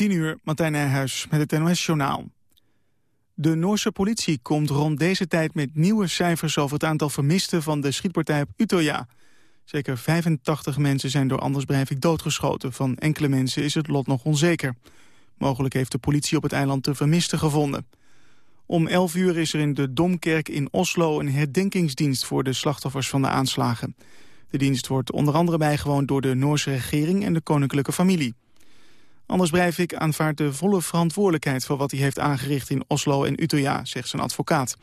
10 uur, Martijn Nijhuis met het NOS-journaal. De Noorse politie komt rond deze tijd met nieuwe cijfers... over het aantal vermisten van de schietpartij op Utøya. Zeker 85 mensen zijn door Anders Breivik doodgeschoten. Van enkele mensen is het lot nog onzeker. Mogelijk heeft de politie op het eiland de vermisten gevonden. Om 11 uur is er in de Domkerk in Oslo een herdenkingsdienst... voor de slachtoffers van de aanslagen. De dienst wordt onder andere bijgewoond door de Noorse regering en de koninklijke familie. Anders Breivik aanvaardt de volle verantwoordelijkheid voor wat hij heeft aangericht in Oslo en Utøya, zegt zijn advocaat. Het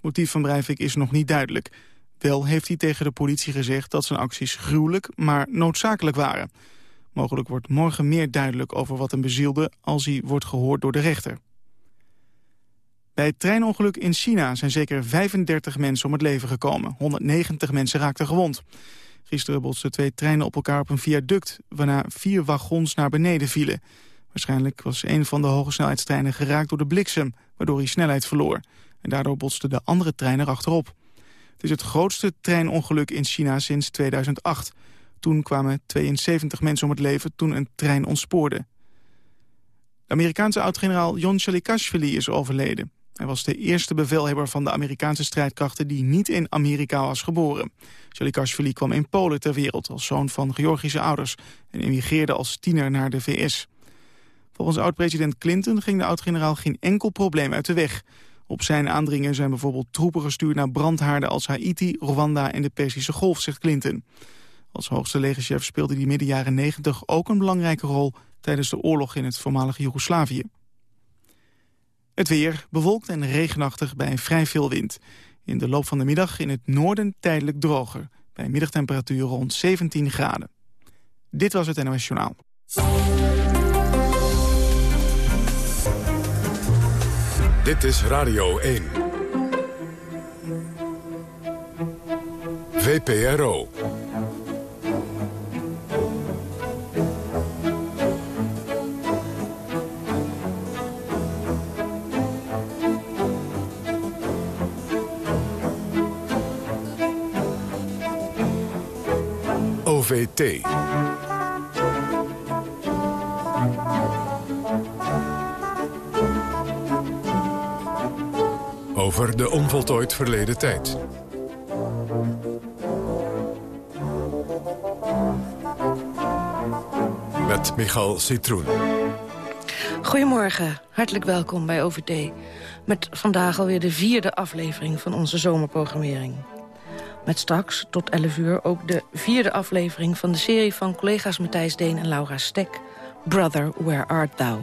motief van Breivik is nog niet duidelijk. Wel heeft hij tegen de politie gezegd dat zijn acties gruwelijk, maar noodzakelijk waren. Mogelijk wordt morgen meer duidelijk over wat hem bezielde als hij wordt gehoord door de rechter. Bij het treinongeluk in China zijn zeker 35 mensen om het leven gekomen. 190 mensen raakten gewond. Gisteren botsten twee treinen op elkaar op een viaduct... waarna vier wagons naar beneden vielen. Waarschijnlijk was een van de hogesnelheidstreinen geraakt door de bliksem... waardoor hij snelheid verloor. En daardoor botsten de andere treinen achterop. Het is het grootste treinongeluk in China sinds 2008. Toen kwamen 72 mensen om het leven toen een trein ontspoorde. De Amerikaanse oud-generaal Jon Shalikashvili is overleden. Hij was de eerste bevelhebber van de Amerikaanse strijdkrachten die niet in Amerika was geboren. Shalikashvili kwam in Polen ter wereld als zoon van Georgische ouders en emigreerde als tiener naar de VS. Volgens oud-president Clinton ging de oud-generaal geen enkel probleem uit de weg. Op zijn aandringen zijn bijvoorbeeld troepen gestuurd naar brandhaarden als Haiti, Rwanda en de Persische Golf, zegt Clinton. Als hoogste legerchef speelde hij midden jaren 90 ook een belangrijke rol tijdens de oorlog in het voormalige Joegoslavië. Het weer bewolkt en regenachtig bij vrij veel wind. In de loop van de middag in het noorden tijdelijk droger. Bij middagtemperatuur rond 17 graden. Dit was het NOS Journaal. Dit is Radio 1. VPRO. Over de onvoltooid verleden tijd. Met Michal Citroen. Goedemorgen, hartelijk welkom bij OVT. Met vandaag alweer de vierde aflevering van onze zomerprogrammering. Met straks tot 11 uur ook de vierde aflevering van de serie van collega's Matthijs Deen en Laura Stek. Brother, Where Art Thou?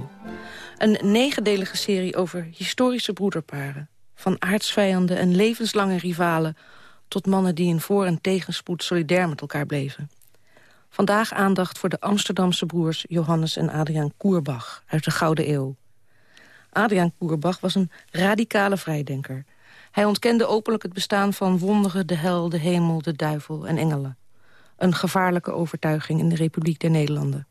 Een negendelige serie over historische broederparen. Van aardsvijanden en levenslange rivalen... tot mannen die in voor- en tegenspoed solidair met elkaar bleven. Vandaag aandacht voor de Amsterdamse broers Johannes en Adriaan Koerbach uit de Gouden Eeuw. Adriaan Koerbach was een radicale vrijdenker... Hij ontkende openlijk het bestaan van wonderen, de hel, de hemel, de duivel en engelen. Een gevaarlijke overtuiging in de Republiek der Nederlanden.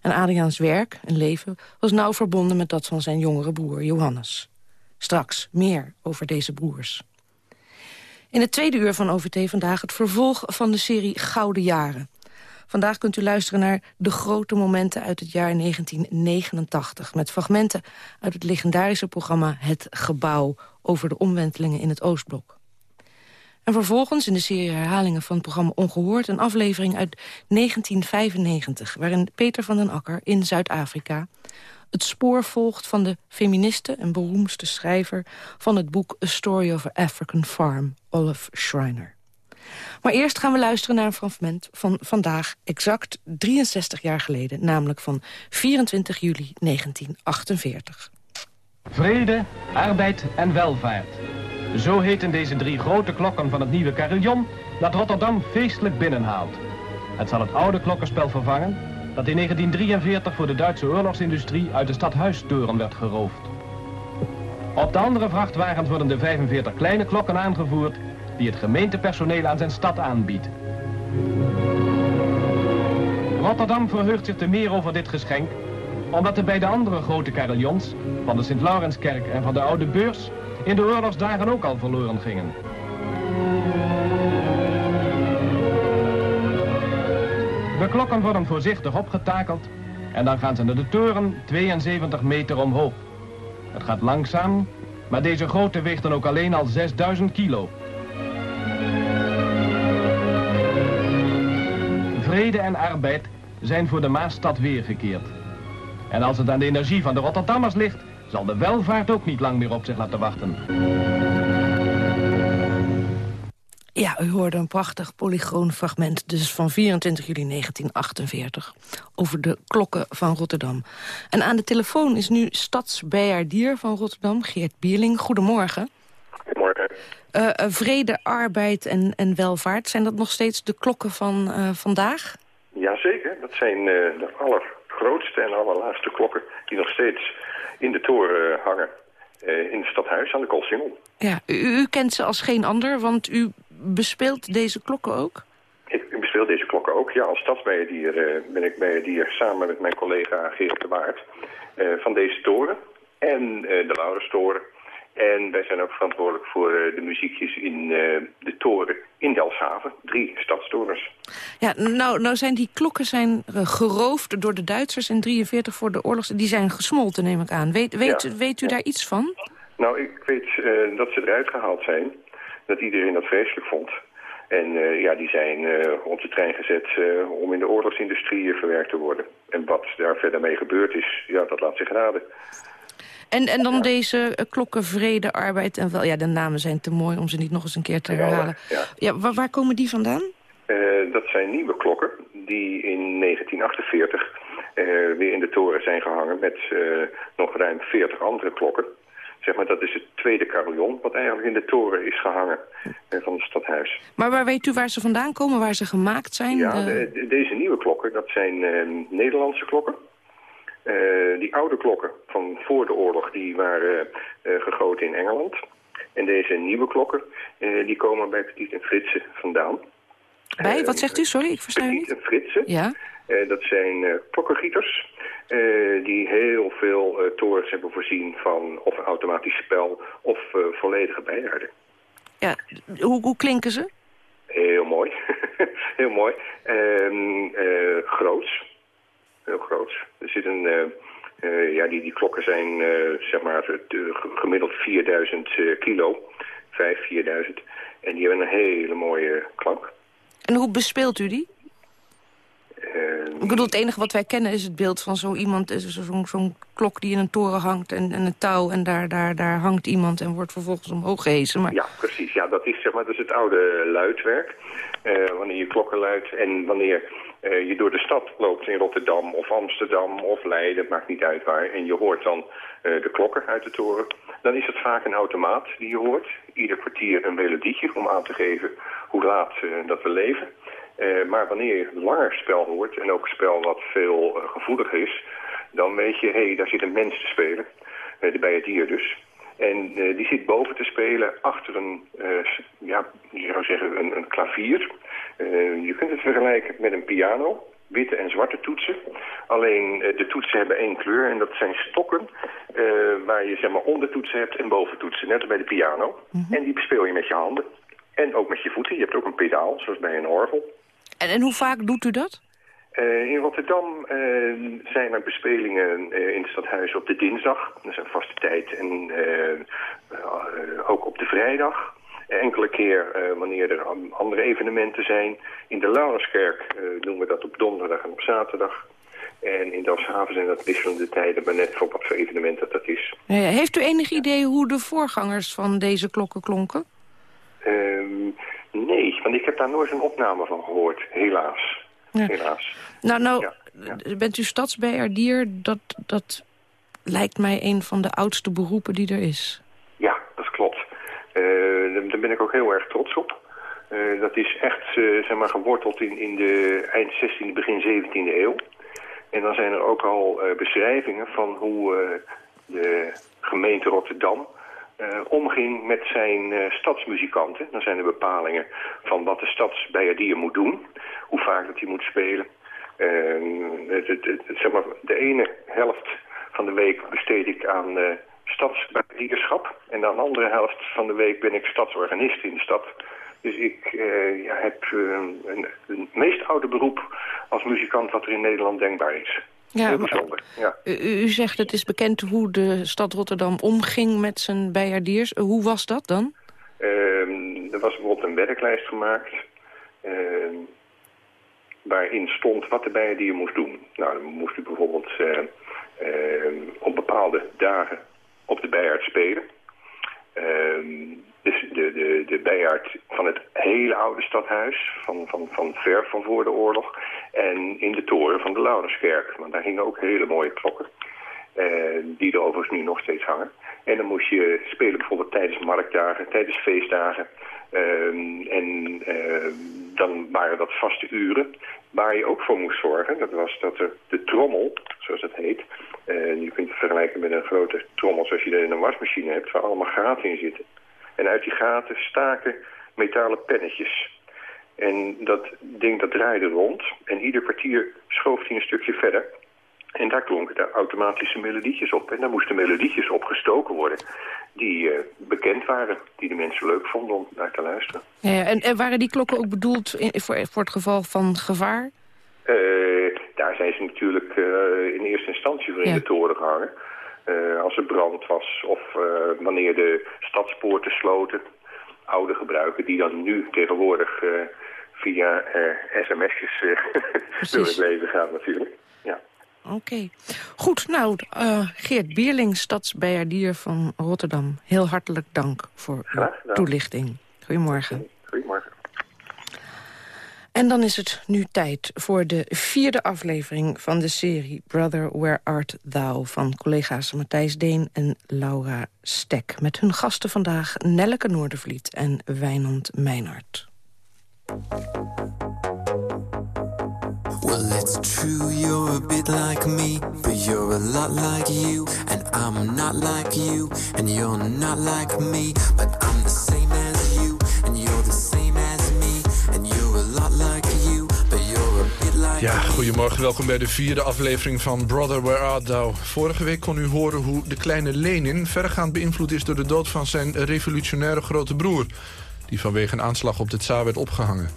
En Adriaans werk en leven was nauw verbonden met dat van zijn jongere broer Johannes. Straks meer over deze broers. In het tweede uur van OVT vandaag het vervolg van de serie Gouden Jaren. Vandaag kunt u luisteren naar de grote momenten uit het jaar 1989... met fragmenten uit het legendarische programma Het Gebouw... over de omwentelingen in het Oostblok. En vervolgens in de serie herhalingen van het programma Ongehoord... een aflevering uit 1995, waarin Peter van den Akker in Zuid-Afrika... het spoor volgt van de feministe en beroemdste schrijver... van het boek A Story of an African Farm, Olive Schreiner. Maar eerst gaan we luisteren naar een fragment van vandaag exact 63 jaar geleden. Namelijk van 24 juli 1948. Vrede, arbeid en welvaart. Zo heten deze drie grote klokken van het nieuwe carillon dat Rotterdam feestelijk binnenhaalt. Het zal het oude klokkenspel vervangen dat in 1943 voor de Duitse oorlogsindustrie uit de stadhuistoren werd geroofd. Op de andere vrachtwagens worden de 45 kleine klokken aangevoerd die het gemeentepersoneel aan zijn stad aanbiedt. Rotterdam verheugt zich te meer over dit geschenk, omdat er bij de andere grote carillons, van de Sint-Laurenskerk en van de Oude Beurs, in de oorlogsdagen ook al verloren gingen. De klokken worden voorzichtig opgetakeld En dan gaan ze naar de toren 72 meter omhoog. Het gaat langzaam, maar deze grote weegt dan ook alleen al 6000 kilo. Vrede en arbeid zijn voor de Maasstad weergekeerd. En als het aan de energie van de Rotterdammers ligt, zal de welvaart ook niet lang meer op zich laten wachten. Ja, u hoorde een prachtig polygoonfragment, dus van 24 juli 1948, over de klokken van Rotterdam. En aan de telefoon is nu stadsbeheerdier van Rotterdam, Geert Bierling. Goedemorgen. Goedemorgen. Uh, vrede, arbeid en, en welvaart, zijn dat nog steeds de klokken van uh, vandaag? Jazeker, dat zijn uh, de allergrootste en allerlaatste klokken die nog steeds in de toren hangen. in het stadhuis aan de Koolsingel. Ja, u, u, kent ze als geen ander, want u bespeelt deze klokken ook? Ik bespeel deze klokken ook. Ja, als uh, ben ik beheerdier samen met mijn collega Geert de Waard van deze toren en de Lauderstoren. En wij zijn ook verantwoordelijk voor de muziekjes in de toren in Delfshaven. Drie stadstorens. Ja, nou, nou zijn die klokken zijn geroofd door de Duitsers in 43 voor de oorlog. Die zijn gesmolten, neem ik aan. Weet, weet, ja. weet u daar iets van? Nou, ik weet dat ze eruit gehaald zijn dat iedereen dat vreselijk vond. En uh, ja, die zijn uh, op de trein gezet uh, om in de oorlogsindustrie verwerkt te worden. En wat daar verder mee gebeurd is, ja, dat laat zich raden. En, en dan ja. deze klokken vrede, arbeid en wel... Ja, de namen zijn te mooi om ze niet nog eens een keer te herhalen. Ja, ja. waar, waar, komen die vandaan? dat zijn nieuwe klokken die in 1948 weer in de toren zijn gehangen... met nog ruim 40 andere klokken zeg maar, dat is het tweede carillon wat eigenlijk in de toren is gehangen eh, van het stadhuis. Maar waar weet u waar ze vandaan komen, waar ze gemaakt zijn? Ja, de, deze nieuwe klokken, dat zijn Nederlandse klokken. Uh, die oude klokken van voor de oorlog, die waren uh, gegoten in Engeland. En deze nieuwe klokken, die komen bij Petit en Fritsen vandaan. Bij? Wat zegt u? Sorry, ik versta u niet. Petit en Fritsen. Ja. dat zijn klokkengieters. Uh, die heel veel torens hebben voorzien van of een automatisch spel of volledige bijaarden. Ja, hoe, hoe klinken ze? Heel mooi. heel mooi. En groots. Heel groots. Er zit een... ja, die, die klokken zijn zeg maar gemiddeld 4000 kilo. 5, 4000. En die hebben een hele mooie klank. En hoe bespeelt u die? Ik bedoel, het enige wat wij kennen is het beeld van zo iemand, zo'n zo klok die in een toren hangt en, en een touw en daar, daar, daar hangt iemand en wordt vervolgens omhoog gehezen. Maar... Ja, precies. Ja, dat is, zeg maar, dat het oude luidwerk. Uh, wanneer je klokken luidt en wanneer uh, je door de stad loopt in Rotterdam of Amsterdam of Leiden, maakt niet uit waar, en je hoort dan de klokken uit de toren, dan is het vaak een automaat die je hoort. Ieder kwartier een melodietje om aan te geven hoe laat dat we leven. Uh, maar wanneer je langer spel hoort, en ook spel wat veel uh, gevoeliger is... dan weet je, hé, hey, daar zit een mens te spelen, uh, bij het dier dus. En die zit boven te spelen achter een, ja, je zou zeggen, een, een klavier. je kunt het vergelijken met een piano, witte en zwarte toetsen. Alleen de toetsen hebben één kleur en dat zijn stokken waar je zeg maar ondertoetsen hebt en boventoetsen, net als bij de piano. Mm -hmm. En die bespeel je met je handen. En ook met je voeten. Je hebt ook een pedaal, zoals bij een orgel. En, en hoe vaak doet u dat? Uh, in Rotterdam uh, zijn er bespelingen uh, in het stadhuis op de dinsdag. Dat is een vaste tijd. En ook op de vrijdag. Enkele keer wanneer er andere evenementen zijn. In de Laurenskerk doen we dat op donderdag en op zaterdag. En in Delfshaven zijn dat wisselende tijden, maar net voor wat voor evenement dat dat is. heeft u enig idee hoe de voorgangers van deze klokken klonken? Ehm, nee, want ik heb daar nooit een opname van gehoord, helaas. Ja. Helaas. Nou, nou ja, ja. bent u stadsbeheerdier. Dat, dat lijkt mij een van de oudste beroepen die er is. Ja, dat klopt. Uh, daar ben ik ook heel erg trots op. Uh, dat is echt uh, zeg maar, geworteld in, in de eind 16e, begin 17e eeuw. En dan zijn er ook al beschrijvingen van hoe de gemeente Rotterdam uh, omging met zijn uh, stadsmuzikanten. Dan zijn er bepalingen van wat de stadsbijaardier moet doen. Hoe vaak dat hij moet spelen. Het, zeg maar, de ene helft van de week besteed ik aan uh. En de andere helft van de week ben ik stadsorganist in de stad. Dus ik ja, heb een, een meest oude beroep als muzikant wat er in Nederland denkbaar is. Ja, bijzonder, ja. U, u zegt het is bekend hoe de stad Rotterdam omging met zijn bijaardiers. Hoe was dat dan? Ehm, er was bijvoorbeeld een werklijst gemaakt... ehm, waarin stond wat de bijendier moest doen. Nou, dan moest u bijvoorbeeld eh, ehm, op bepaalde dagen op de bijaard spelen. Ehm, dus de, de, de bijaard van het hele oude stadhuis, van, van, van ver van voor de oorlog. En in de toren van de Laurenskerk, want daar hingen ook hele mooie klokken. eh, die er overigens nu nog steeds hangen. En dan moest je spelen bijvoorbeeld tijdens marktdagen, tijdens feestdagen. Ehm, en ehm, dan waren dat vaste uren. Waar je ook voor moest zorgen, dat was dat er de trommel, zoals dat heet... eh, je kunt het vergelijken met een grote trommel zoals je er in een wasmachine hebt... waar allemaal gaten in zitten. En uit die gaten staken metalen pennetjes. En dat ding dat draaide rond. En ieder kwartier schoof hij een stukje verder. En daar klonken de automatische melodietjes op. En daar moesten melodietjes op gestoken worden die eh, bekend waren. Die de mensen leuk vonden om naar te luisteren. Ja, en, en waren die klokken ook bedoeld in- voor, voor het geval van gevaar? Eh, daar zijn ze natuurlijk eh, in eerste instantie voor in Ja. de toren gehangen. Eh, als er brand was of eh, wanneer de stadspoorten sloten. Oude gebruiken die dan nu tegenwoordig eh, via sms'jes door het leven gaan natuurlijk. Ja. Oké. Goed, nou, Geert Bierling, stadsbijaardier van Rotterdam. Heel hartelijk dank voor uw toelichting. Goedemorgen. Goedemorgen. En dan is het nu tijd voor de vierde aflevering van de serie Brother, Where Art Thou... van collega's Matthijs Deen en Laura Stek. Met hun gasten vandaag Nelleke Noordervliet en Wijnand Meinhardt. Well, you're a bit like me, but you're a lot like you, and I'm not like you, and you're not like me, but I'm the same Ja, goedemorgen. Welkom bij de vierde aflevering van Brother, Where Art Thou? Vorige week kon u horen hoe de kleine Lenin verregaand beïnvloed is... door de dood van zijn revolutionaire grote broer... die vanwege een aanslag op de tsaar werd opgehangen.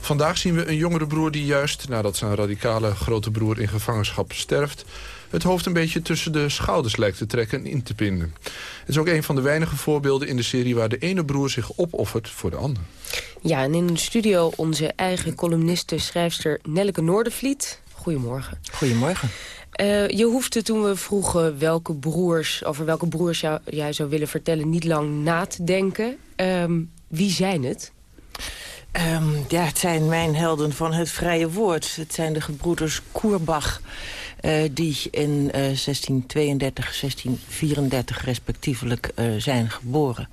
Vandaag zien we een jongere broer die juist, nadat zijn radicale grote broer in gevangenschap sterft... het hoofd een beetje tussen de schouders lijkt te trekken en in te pinden. Het is ook een van de weinige voorbeelden in de serie... waar de ene broer zich opoffert voor de ander. Ja, en in de studio onze eigen columniste, schrijfster Nelleke Noordervliet. Goedemorgen. Goedemorgen. Eh, je hoefde toen we vroegen welke broers, over welke broers jou, jij zou willen vertellen... niet lang na te denken. Ehm, wie zijn het? Ehm, ja, het zijn mijn helden van het vrije woord. Het zijn de gebroeders Koerbach... eh, die in eh 1632, 1634 respectievelijk eh, zijn geboren.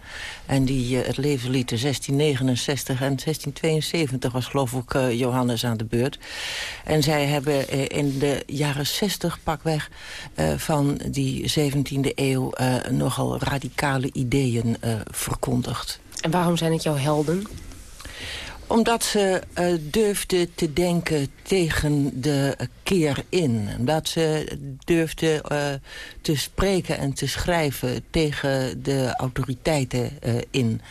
En die eh, het leven lieten 1669 en 1672 was geloof ik eh, Johannes aan de beurt. En zij hebben eh, in de jaren 60 pakweg eh, van die 17e eeuw... eh, nogal radicale ideeën eh, verkondigd. En waarom zijn het jouw helden? Omdat ze eh, durfde te denken tegen de keer in. Omdat ze durfde eh, te spreken en te schrijven tegen de autoriteiten eh, in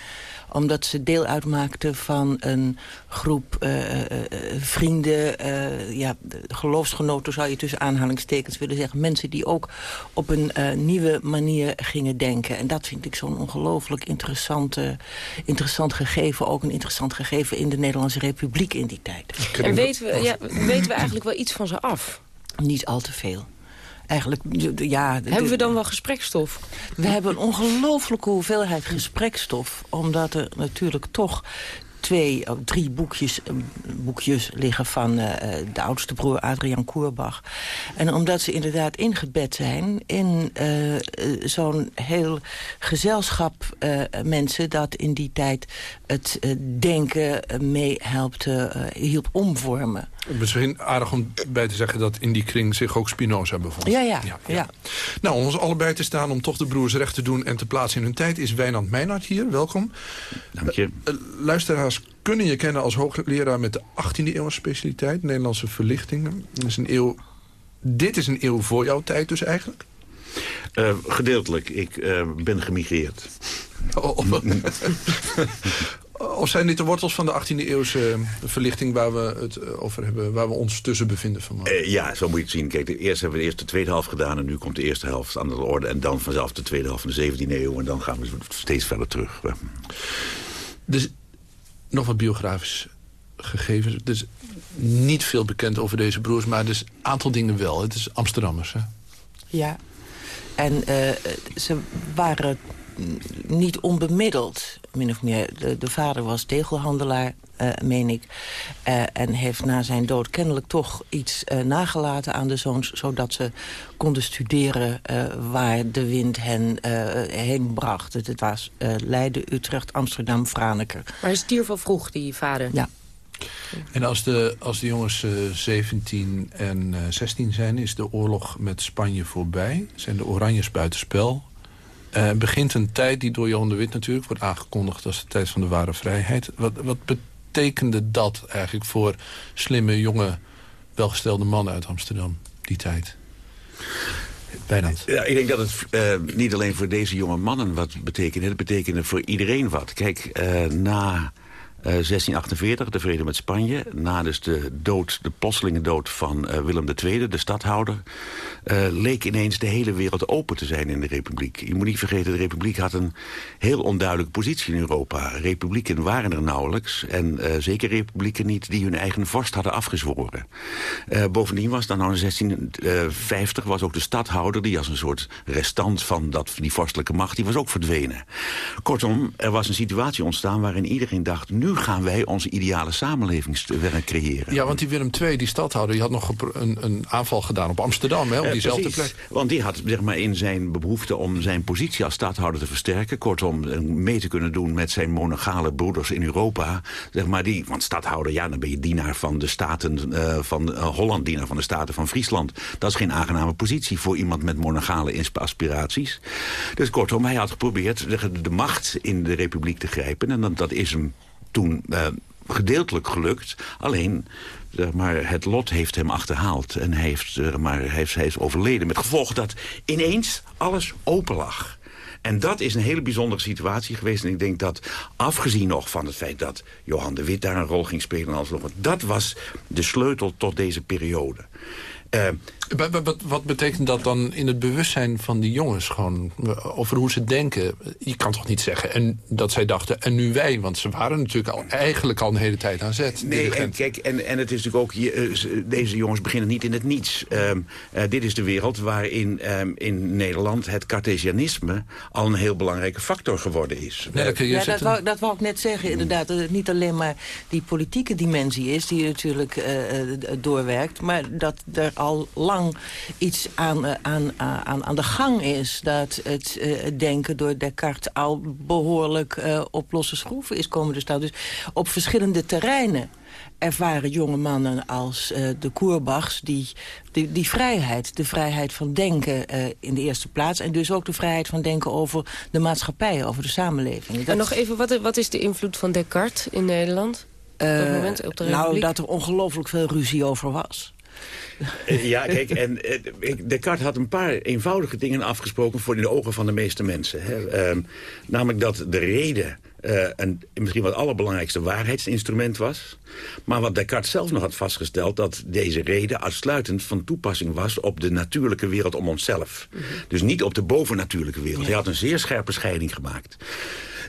omdat ze deel uitmaakten van een groep eh, eh, eh, vrienden, ja, geloofsgenoten zou je tussen aanhalingstekens willen zeggen. Mensen die ook op een nieuwe manier gingen denken. En dat vind ik zo'n ongelooflijk interessante, interessant gegeven. Ook een interessant gegeven in de Nederlandse Republiek in die tijd. En weten we, ja, weten we eigenlijk wel iets van ze af? Niet al te veel. Eigenlijk, ja... de- Hebben we dan wel gesprekstof? We hebben een ongelooflijke hoeveelheid gesprekstof. Omdat er natuurlijk toch twee, of drie boekjes, eh, boekjes liggen van eh, de oudste broer Adriaan Koerbach. En omdat ze inderdaad ingebed zijn in eh, eh, zo'n heel gezelschap mensen... dat in die tijd het eh, denken eh, meehelpt, eh, hielp omvormen. Misschien aardig om bij te zeggen dat in die kring zich ook Spinoza bevond. Ja, ja, ja. Nou, om ons allebei te staan om toch de broers recht te doen... en te plaatsen in hun tijd is Wijnand Meijnard hier. Welkom. Dank je. Luisteraars kunnen je kennen als hoogleraar met de 18e eeuw specialiteit. Nederlandse verlichtingen. Dat is een eeuw, dit is een eeuw voor jouw tijd dus eigenlijk? Eh, gedeeltelijk. Ik eh, ben gemigreerd. Oh, Of zijn dit de wortels van de 18e-eeuwse verlichting... waar we het over hebben, waar we ons tussen bevinden vanmorgen? Uh, ja, zo moet je het zien. Kijk, de eerste hebben we eerst de tweede helft gedaan... en nu komt de eerste helft aan de orde... en dan vanzelf de tweede helft van de 17e eeuw... en dan gaan we steeds verder terug. Dus nog wat biografisch gegevens. Dus niet veel bekend over deze broers, maar dus een aantal dingen wel. Het is Amsterdammers, hè? Ja, en uh, ze waren niet onbemiddeld, min of meer. De, de vader was tegelhandelaar, uh, meen ik. Uh, en heeft na zijn dood kennelijk toch iets uh, nagelaten aan de zoons... zodat ze konden studeren waar de wind hen heen bracht. Het, het was Leiden, Utrecht, Amsterdam, Franeker. Maar hij stierf al vroeg, die vader? Ja. En als de, als de jongens uh, 17 en uh, 16 zijn, is de oorlog met Spanje voorbij. Zijn de Oranjes buitenspel. Uh, begint een tijd die door Johan de Wit natuurlijk wordt aangekondigd... als de tijd van de ware vrijheid. Wat, wat betekende dat eigenlijk voor slimme, jonge, welgestelde mannen uit Amsterdam, die tijd? Bijna. Ja, ik denk dat het niet alleen voor deze jonge mannen wat betekende. Het betekende voor iedereen wat. Kijk, na... Uh, 1648, de vrede met Spanje. Na dus de dood, de plotselinge dood van uh, Willem II, de stadhouder... Uh, leek ineens de hele wereld open te zijn in de republiek. Je moet niet vergeten, de republiek had een heel onduidelijke positie in Europa. Republieken waren er nauwelijks. En zeker republieken niet die hun eigen vorst hadden afgezworen. bovendien was dan nou in 1650 was ook de stadhouder... die als een soort restant van dat, die vorstelijke macht, die was ook verdwenen. Kortom, er was een situatie ontstaan waarin iedereen dacht... nu gaan wij onze ideale samenlevingswerk creëren. Ja, want die Willem II, die stadhouder, die had nog een, een aanval gedaan op Amsterdam, hè, op diezelfde uh, plek. Want die had zeg maar, in zijn behoefte om zijn positie als stadhouder te versterken... kortom, mee te kunnen doen met zijn monogale broeders in Europa. Zeg maar, die, want stadhouder, ja, dan ben je dienaar van de staten uh, van uh, Holland... dienaar van de staten van Friesland. Dat is geen aangename positie voor iemand met monogale aspiraties. Dus kortom, hij had geprobeerd de, de macht in de republiek te grijpen... en dat, dat is hem uh, gedeeltelijk gelukt. Alleen, maar, het lot heeft hem achterhaald. En hij, heeft, maar, heeft, hij is overleden. Met gevolg dat ineens alles open lag. En dat is een hele bijzondere situatie geweest. En ik denk dat, afgezien nog van het feit dat Johan de Wit daar een rol ging spelen... Nog, dat was de sleutel tot deze periode. Uh, wat, wat, wat, betekent dat dan in het bewustzijn van die jongens? Gewoon over hoe ze denken. Je kan toch niet zeggen en dat zij dachten, en nu wij. Want ze waren natuurlijk al, eigenlijk al een hele tijd aan zet. Nee, en, kijk, en, en het is natuurlijk ook... Je, deze jongens beginnen niet in het niets. Um, uh, dit is de wereld waarin um, in Nederland het Cartesianisme... al een heel belangrijke factor geworden is. Nee, dat, ja, dat, wou, dat wou ik net zeggen, inderdaad. Dat het niet alleen maar die politieke dimensie is... die natuurlijk uh, doorwerkt, maar dat er al lang iets aan, aan, aan, aan de gang is. Dat het uh, denken door Descartes al behoorlijk uh, op losse schroeven is komen te staan. Dus op verschillende terreinen ervaren jonge mannen als uh, de Koerbachs die, die, die, vrijheid, de vrijheid van denken uh, in de eerste plaats... en dus ook de vrijheid van denken over de maatschappij, over de samenleving. Dat... En nog even, wat, wat is de invloed van Descartes in Nederland? Op dat moment, op de nou, dat er ongelooflijk veel ruzie over was. Ja, kijk, en Descartes had een paar eenvoudige dingen afgesproken... voor in de ogen van de meeste mensen. Hè. Um, namelijk dat de reden uh, een, misschien wel het allerbelangrijkste waarheidsinstrument was. Maar wat Descartes zelf nog had vastgesteld... dat deze reden uitsluitend van toepassing was... op de natuurlijke wereld om onszelf. Mm -hmm. Dus niet op de bovennatuurlijke wereld. Ja. Hij had een zeer scherpe scheiding gemaakt.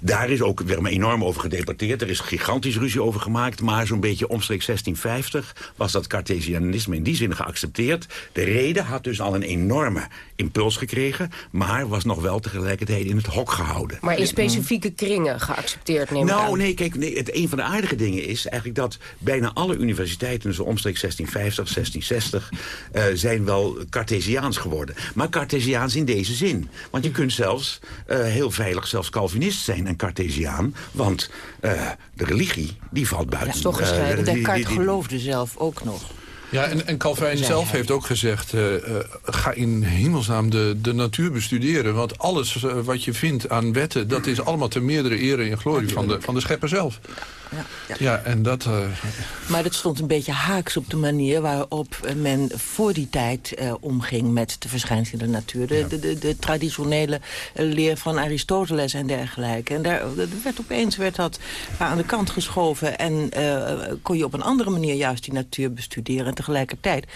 Daar is ook weer enorm over gedebatteerd. Er is gigantisch ruzie over gemaakt. Maar zo'n beetje omstreeks 1650 was dat Cartesianisme in die zin geaccepteerd. De reden had dus al een enorme impuls gekregen. Maar was nog wel tegelijkertijd in het hok gehouden. Maar in specifieke kringen geaccepteerd, neem ik Nou, aan. nee, kijk, nee, het, een van de aardige dingen is eigenlijk dat bijna alle universiteiten... zo omstreeks 1650, 1660, uh, zijn wel Cartesiaans geworden. Maar Cartesiaans in deze zin. Want je kunt zelfs uh, heel veilig zelfs Calvinist zijn en Cartesiaan. Want uh, de religie, die valt buiten. Ja, toch gescheiden. Descartes geloofde zelf ook nog. Ja, en, en Calvijn zelf heeft ook gezegd... eh, eh, ga in hemelsnaam de, de natuur bestuderen. Want alles eh, wat je vindt aan wetten... dat is allemaal ten meerdere ere en glorie van de, van de schepper zelf. Ja, ja. Ja, en dat... Maar dat stond een beetje haaks op de manier waarop men voor die tijd omging met de verschijnselen in de natuur. De, de, de, de traditionele leer van Aristoteles en dergelijke. En daar er werd opeens werd dat aan de kant geschoven en kon je op een andere manier juist die natuur bestuderen. Tegelijkertijd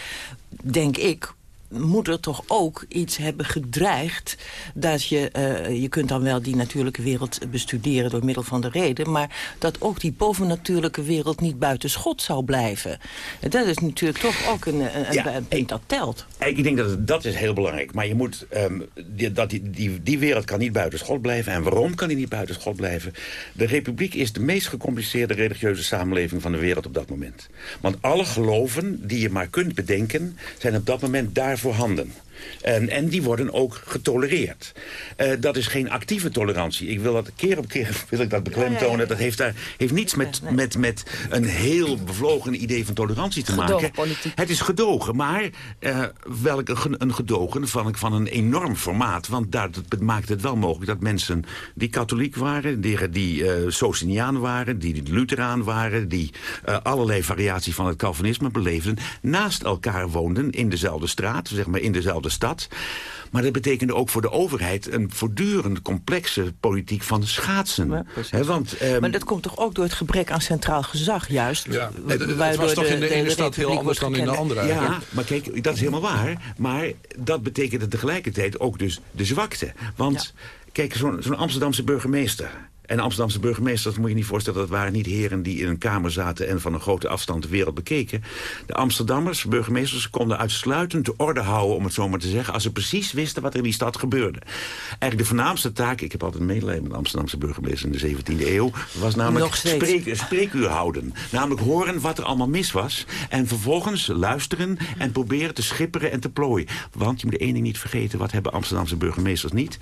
denk ik moet er toch ook iets hebben gedreigd... dat je, eh, je kunt dan wel die natuurlijke wereld bestuderen door middel van de reden... maar dat ook die bovennatuurlijke wereld niet buiten schot zou blijven. En dat is natuurlijk toch ook een, een, een- Ja, een punt dat telt. Ik denk dat het- dat is heel belangrijk. Maar je moet, ehm, die, dat die, die, die wereld kan niet buiten schot blijven. En waarom kan die niet buiten schot blijven? De republiek is de meest gecompliceerde religieuze samenleving van de wereld op dat moment. Want alle geloven die je maar kunt bedenken... zijn op dat moment daar voorhanden. En, en die worden ook getolereerd. Eh, dat is geen actieve tolerantie. Ik wil dat keer op keer wil ik dat beklemtonen. Dat heeft, daar, heeft niets met, met, met een heel bevlogen idee van tolerantie te maken. Het is gedogen, maar uh, welk een, een gedogen van, van een enorm formaat. Want dat maakt het wel mogelijk dat mensen die katholiek waren... die, die uh, Sociniaan waren, die Lutheraan waren... die uh, allerlei variaties van het Calvinisme beleefden... naast elkaar woonden in dezelfde straat, zeg maar in dezelfde stad... Maar dat betekende ook voor de overheid een voortdurend complexe politiek van schaatsen. Ja, He, want, um, maar dat komt toch ook door het gebrek aan centraal gezag, juist? Ja, het, het was toch in de, de ene stad heel anders dan in de andere. Ja, eigenlijk. maar kijk, dat is helemaal waar. Maar dat betekende tegelijkertijd ook dus de zwakte. Want, ja. kijk, zo'n zo Amsterdamse burgemeester... En Amsterdamse burgemeesters, moet je niet voorstellen... dat waren niet heren die in een kamer zaten... en van een grote afstand de wereld bekeken. De Amsterdammers, burgemeesters, konden uitsluitend de orde houden... om het zo maar te zeggen, als ze precies wisten wat er in die stad gebeurde. Eigenlijk de voornaamste taak... ik heb altijd medelijden met de Amsterdamse burgemeester in de 17e eeuw... was namelijk spreek, spreekuur houden. Namelijk horen wat er allemaal mis was... en vervolgens luisteren en proberen te schipperen en te plooien. Want je moet één ding niet vergeten... wat hebben Amsterdamse burgemeesters niet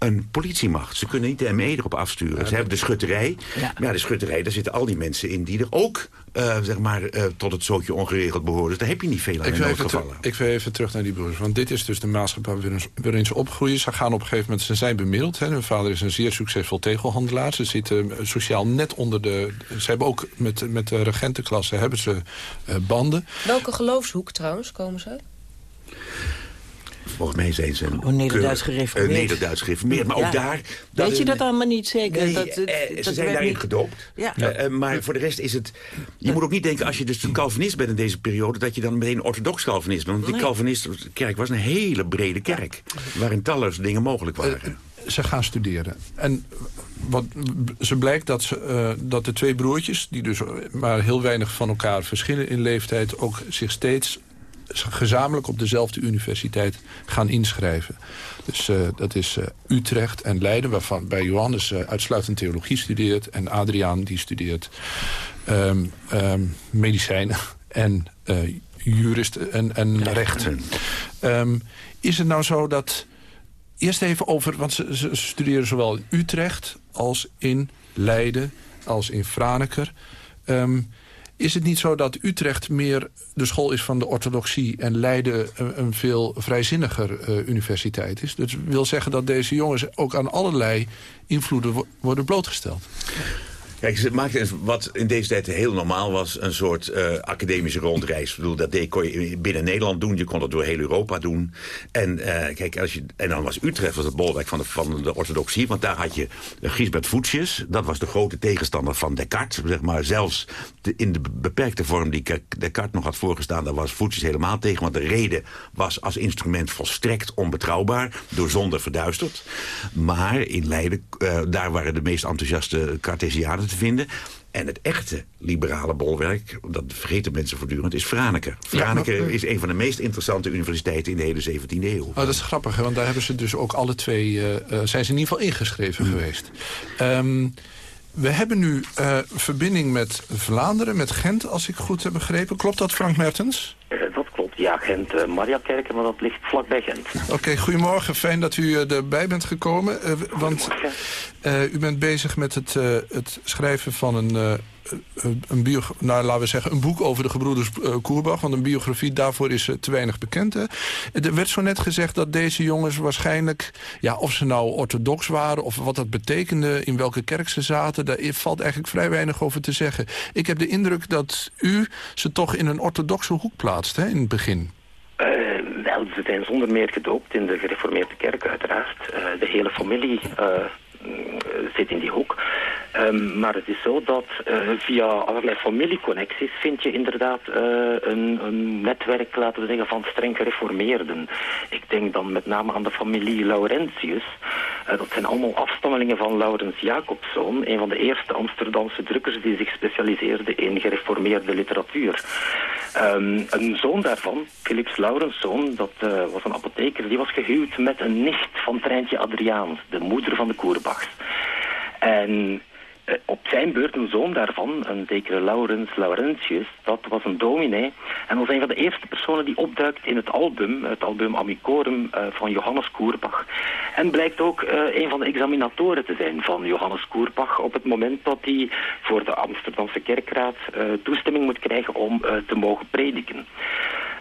een politiemacht. Ze kunnen niet de ME erop afsturen. Ja, Ze hebben de schutterij. Ja. Maar ja, de schutterij, daar zitten al die mensen in... die er ook uh, zeg maar, uh, tot het zootje ongeregeld behoren. Dus daar heb je niet veel aan ik in noodgevallen. Ik wil even terug naar die broers. Want dit is dus de maatschappij waarin ze opgroeien. Ze gaan op een gegeven moment... Ze zijn bemiddeld. Hè. Hun vader is een zeer succesvol tegelhandelaar. Ze zitten sociaal net onder de... Ze hebben ook met, met de regentenklasse hebben ze uh, banden. Welke geloofshoek trouwens komen ze? Volgens mij zijn ze een oh, Nederduits gereformeerd. Uh, Nederduits gereformeerd, maar ja. ook daar... Dat Weet je dat allemaal niet zeker? Nee, dat, uh, dat ze zijn daarin niet... gedoopt. Ja. Uh, maar voor de rest is het... Je moet ook niet denken, als je dus een Calvinist bent in deze periode... dat je dan meteen orthodox Calvinist bent. Want die nee. Calvinist-kerk was een hele brede kerk... waarin talloze dingen mogelijk waren. ze gaan studeren. En wat, ze blijkt dat, ze, uh, dat de twee broertjes... die dus maar heel weinig van elkaar verschillen in leeftijd... ook zich steeds gezamenlijk op dezelfde universiteit gaan inschrijven. Dus uh, dat is uh, Utrecht en Leiden, waarvan bij Johannes uh, uitsluitend theologie studeert... en Adriaan die studeert um, um, medicijnen en jurist en, en recht. Um, is het nou zo dat... Eerst even over, want ze, ze studeren zowel in Utrecht als in Leiden... als in Franeker... Is het niet zo dat Utrecht meer de school is van de orthodoxie... en Leiden een, veel vrijzinniger uh, universiteit is? Dus wil zeggen dat deze jongens ook aan allerlei invloeden wo worden blootgesteld. Kijk, ze maakten wat in deze tijd heel normaal was... een soort uh, academische rondreis. Ik bedoel, dat deed, kon je binnen Nederland doen. Je kon dat door heel Europa doen. En, uh, kijk, als je, en dan was Utrecht was het bolwerk van de, van de orthodoxie. Want daar had je Gisbert Voetjes. Dat was de grote tegenstander van Descartes. Zeg maar, zelfs in de beperkte vorm die Descartes nog had voorgestaan... daar was Voetjes helemaal tegen. Want de reden was als instrument volstrekt onbetrouwbaar. Door zonde verduisterd. Maar in Leiden, uh, daar waren de meest enthousiaste Cartesianen te vinden. En het echte liberale bolwerk, dat vergeten mensen voortdurend, is Franeker. Franeker ja, maar, is een van de meest interessante universiteiten in de hele 17e eeuw. Oh, dat is grappig, want daar hebben ze dus ook alle twee, uh, zijn ze in ieder geval ingeschreven mm. geweest. Um, we hebben nu uh, verbinding met Vlaanderen, met Gent, als ik goed heb begrepen. Klopt dat, Frank Mertens? Uh, dat ja, Gent, uh, Mariakerken, maar dat ligt vlakbij Gent. Oké, okay, goedemorgen. Fijn dat u erbij bent gekomen. want u bent bezig met het, het schrijven van een, een, bio, nou, laten we zeggen, een boek over de gebroeders uh, Koerbach. Want een biografie daarvoor is te weinig bekend. Hè? Er werd zo net gezegd dat deze jongens waarschijnlijk... Ja, of ze nou orthodox waren of wat dat betekende... in welke kerk ze zaten, daar valt eigenlijk vrij weinig over te zeggen. Ik heb de indruk dat u ze toch in een orthodoxe hoek plaatst hè, in het begin. wel, ze zijn zonder meer gedoopt in de gereformeerde kerk uiteraard. de hele familie zit in die hoek. Um, maar het is zo dat uh, via allerlei familieconnecties vind je inderdaad uh, een, een, netwerk, laten we zeggen, van streng gereformeerden. Ik denk dan met name aan de familie Laurentius. Uh, dat zijn allemaal afstammelingen van Laurens Jacobszoon, een van de eerste Amsterdamse drukkers die zich specialiseerde in gereformeerde literatuur. Um, een zoon daarvan, Philips Laurenszoon, dat was een apotheker, die was gehuwd met een nicht van Treintje Adriaans, de moeder van de Koerbachs. En eh, op zijn beurt een zoon daarvan, een zekere Laurens Laurentius, dat was een dominee. En was een van de eerste personen die opduikt in het album, het album Amicorum uh, van Johannes Koerbach. En blijkt ook uh, een van de examinatoren te zijn van Johannes Koerbach op het moment dat hij voor de Amsterdamse kerkraad toestemming moet krijgen om te mogen prediken.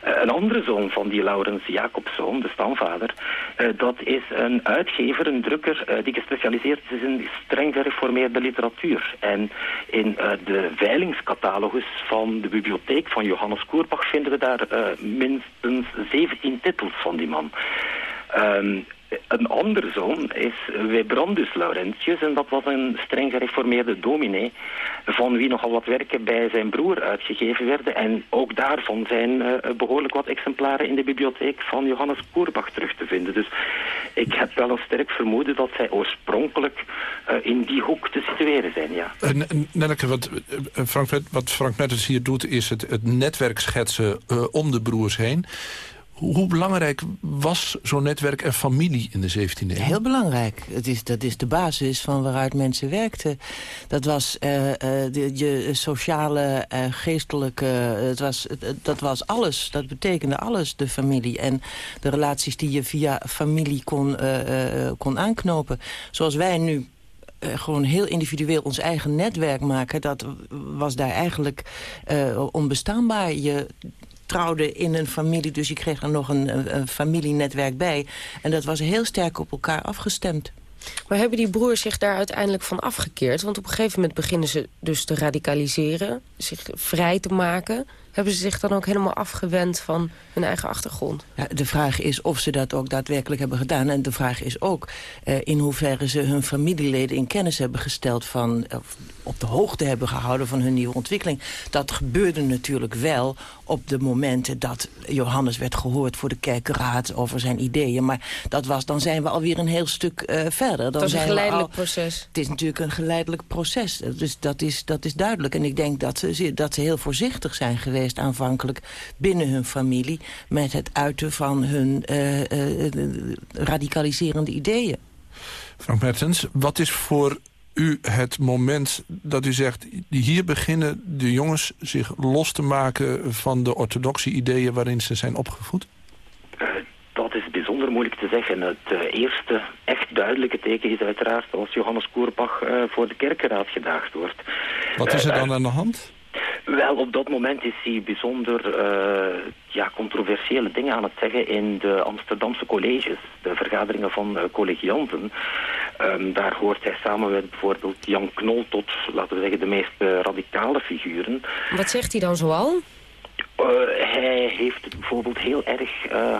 Uh, een andere zoon van die Laurens Jacobszoon, de stamvader, uh, dat is een uitgever, een drukker, uh, die gespecialiseerd is in streng gereformeerde literatuur. En in de veilingscatalogus van de bibliotheek van Johannes Koerbach vinden we daar minstens 17 titels van die man. Um, een andere zoon is Webrandus Laurentius en dat was een streng gereformeerde dominee van wie nogal wat werken bij zijn broer uitgegeven werden en ook daarvan zijn uh, behoorlijk wat exemplaren in de bibliotheek van Johannes Koerbach terug te vinden. Dus ik heb wel een sterk vermoeden dat zij oorspronkelijk uh, in die hoek te situeren zijn, ja. Uh, Nelleke, wat Frank, wat Frank hier doet is het, het netwerk schetsen om de broers heen. Hoe belangrijk was zo'n netwerk en familie in de 17e eeuw? Heel belangrijk. Het is, dat is de basis van waaruit mensen werkten. Dat was uh, uh, de, je sociale, uh, geestelijke... het was, dat was alles. Dat betekende alles, de familie. En de relaties die je via familie kon, kon aanknopen. Zoals wij nu gewoon heel individueel ons eigen netwerk maken... dat was daar eigenlijk onbestaanbaar. Je trouwde in een familie, dus je kreeg er nog een, een familienetwerk bij. En dat was heel sterk op elkaar afgestemd. Maar hebben die broers zich daar uiteindelijk van afgekeerd? Want op een gegeven moment beginnen ze dus te radicaliseren, zich vrij te maken. Hebben ze zich dan ook helemaal afgewend van hun eigen achtergrond? Ja, de vraag is of ze dat ook daadwerkelijk hebben gedaan. En de vraag is ook uh, in hoeverre ze hun familieleden in kennis hebben gesteld... van of op de hoogte hebben gehouden van hun nieuwe ontwikkeling. Dat gebeurde natuurlijk wel op de momenten dat Johannes werd gehoord voor de kerkenraad over zijn ideeën. Maar dat was, dan zijn we alweer een heel stuk uh, verder. Dan dat is een geleidelijk proces. Het is natuurlijk een geleidelijk proces. Dus dat is, dat is duidelijk. En ik denk dat ze, dat ze heel voorzichtig zijn geweest aanvankelijk binnen hun familie... met het uiten van hun uh, uh, radicaliserende ideeën. Frank Mertens, wat is voor u het moment dat u zegt... hier beginnen de jongens zich los te maken van de orthodoxe ideeën waarin ze zijn opgevoed? Dat is bijzonder moeilijk te zeggen. Het eerste echt duidelijke teken is uiteraard als Johannes Koerbach voor de kerkenraad gedaagd wordt. Wat is er dan aan de hand? Wel, op dat moment is hij bijzonder uh, ja, controversiële dingen aan het zeggen in de Amsterdamse colleges, de vergaderingen van uh, collegianten. Um, daar hoort hij samen met bijvoorbeeld Jan Knol tot, laten we zeggen, de meest uh, radicale figuren. Wat zegt hij dan zoal? hij heeft bijvoorbeeld heel erg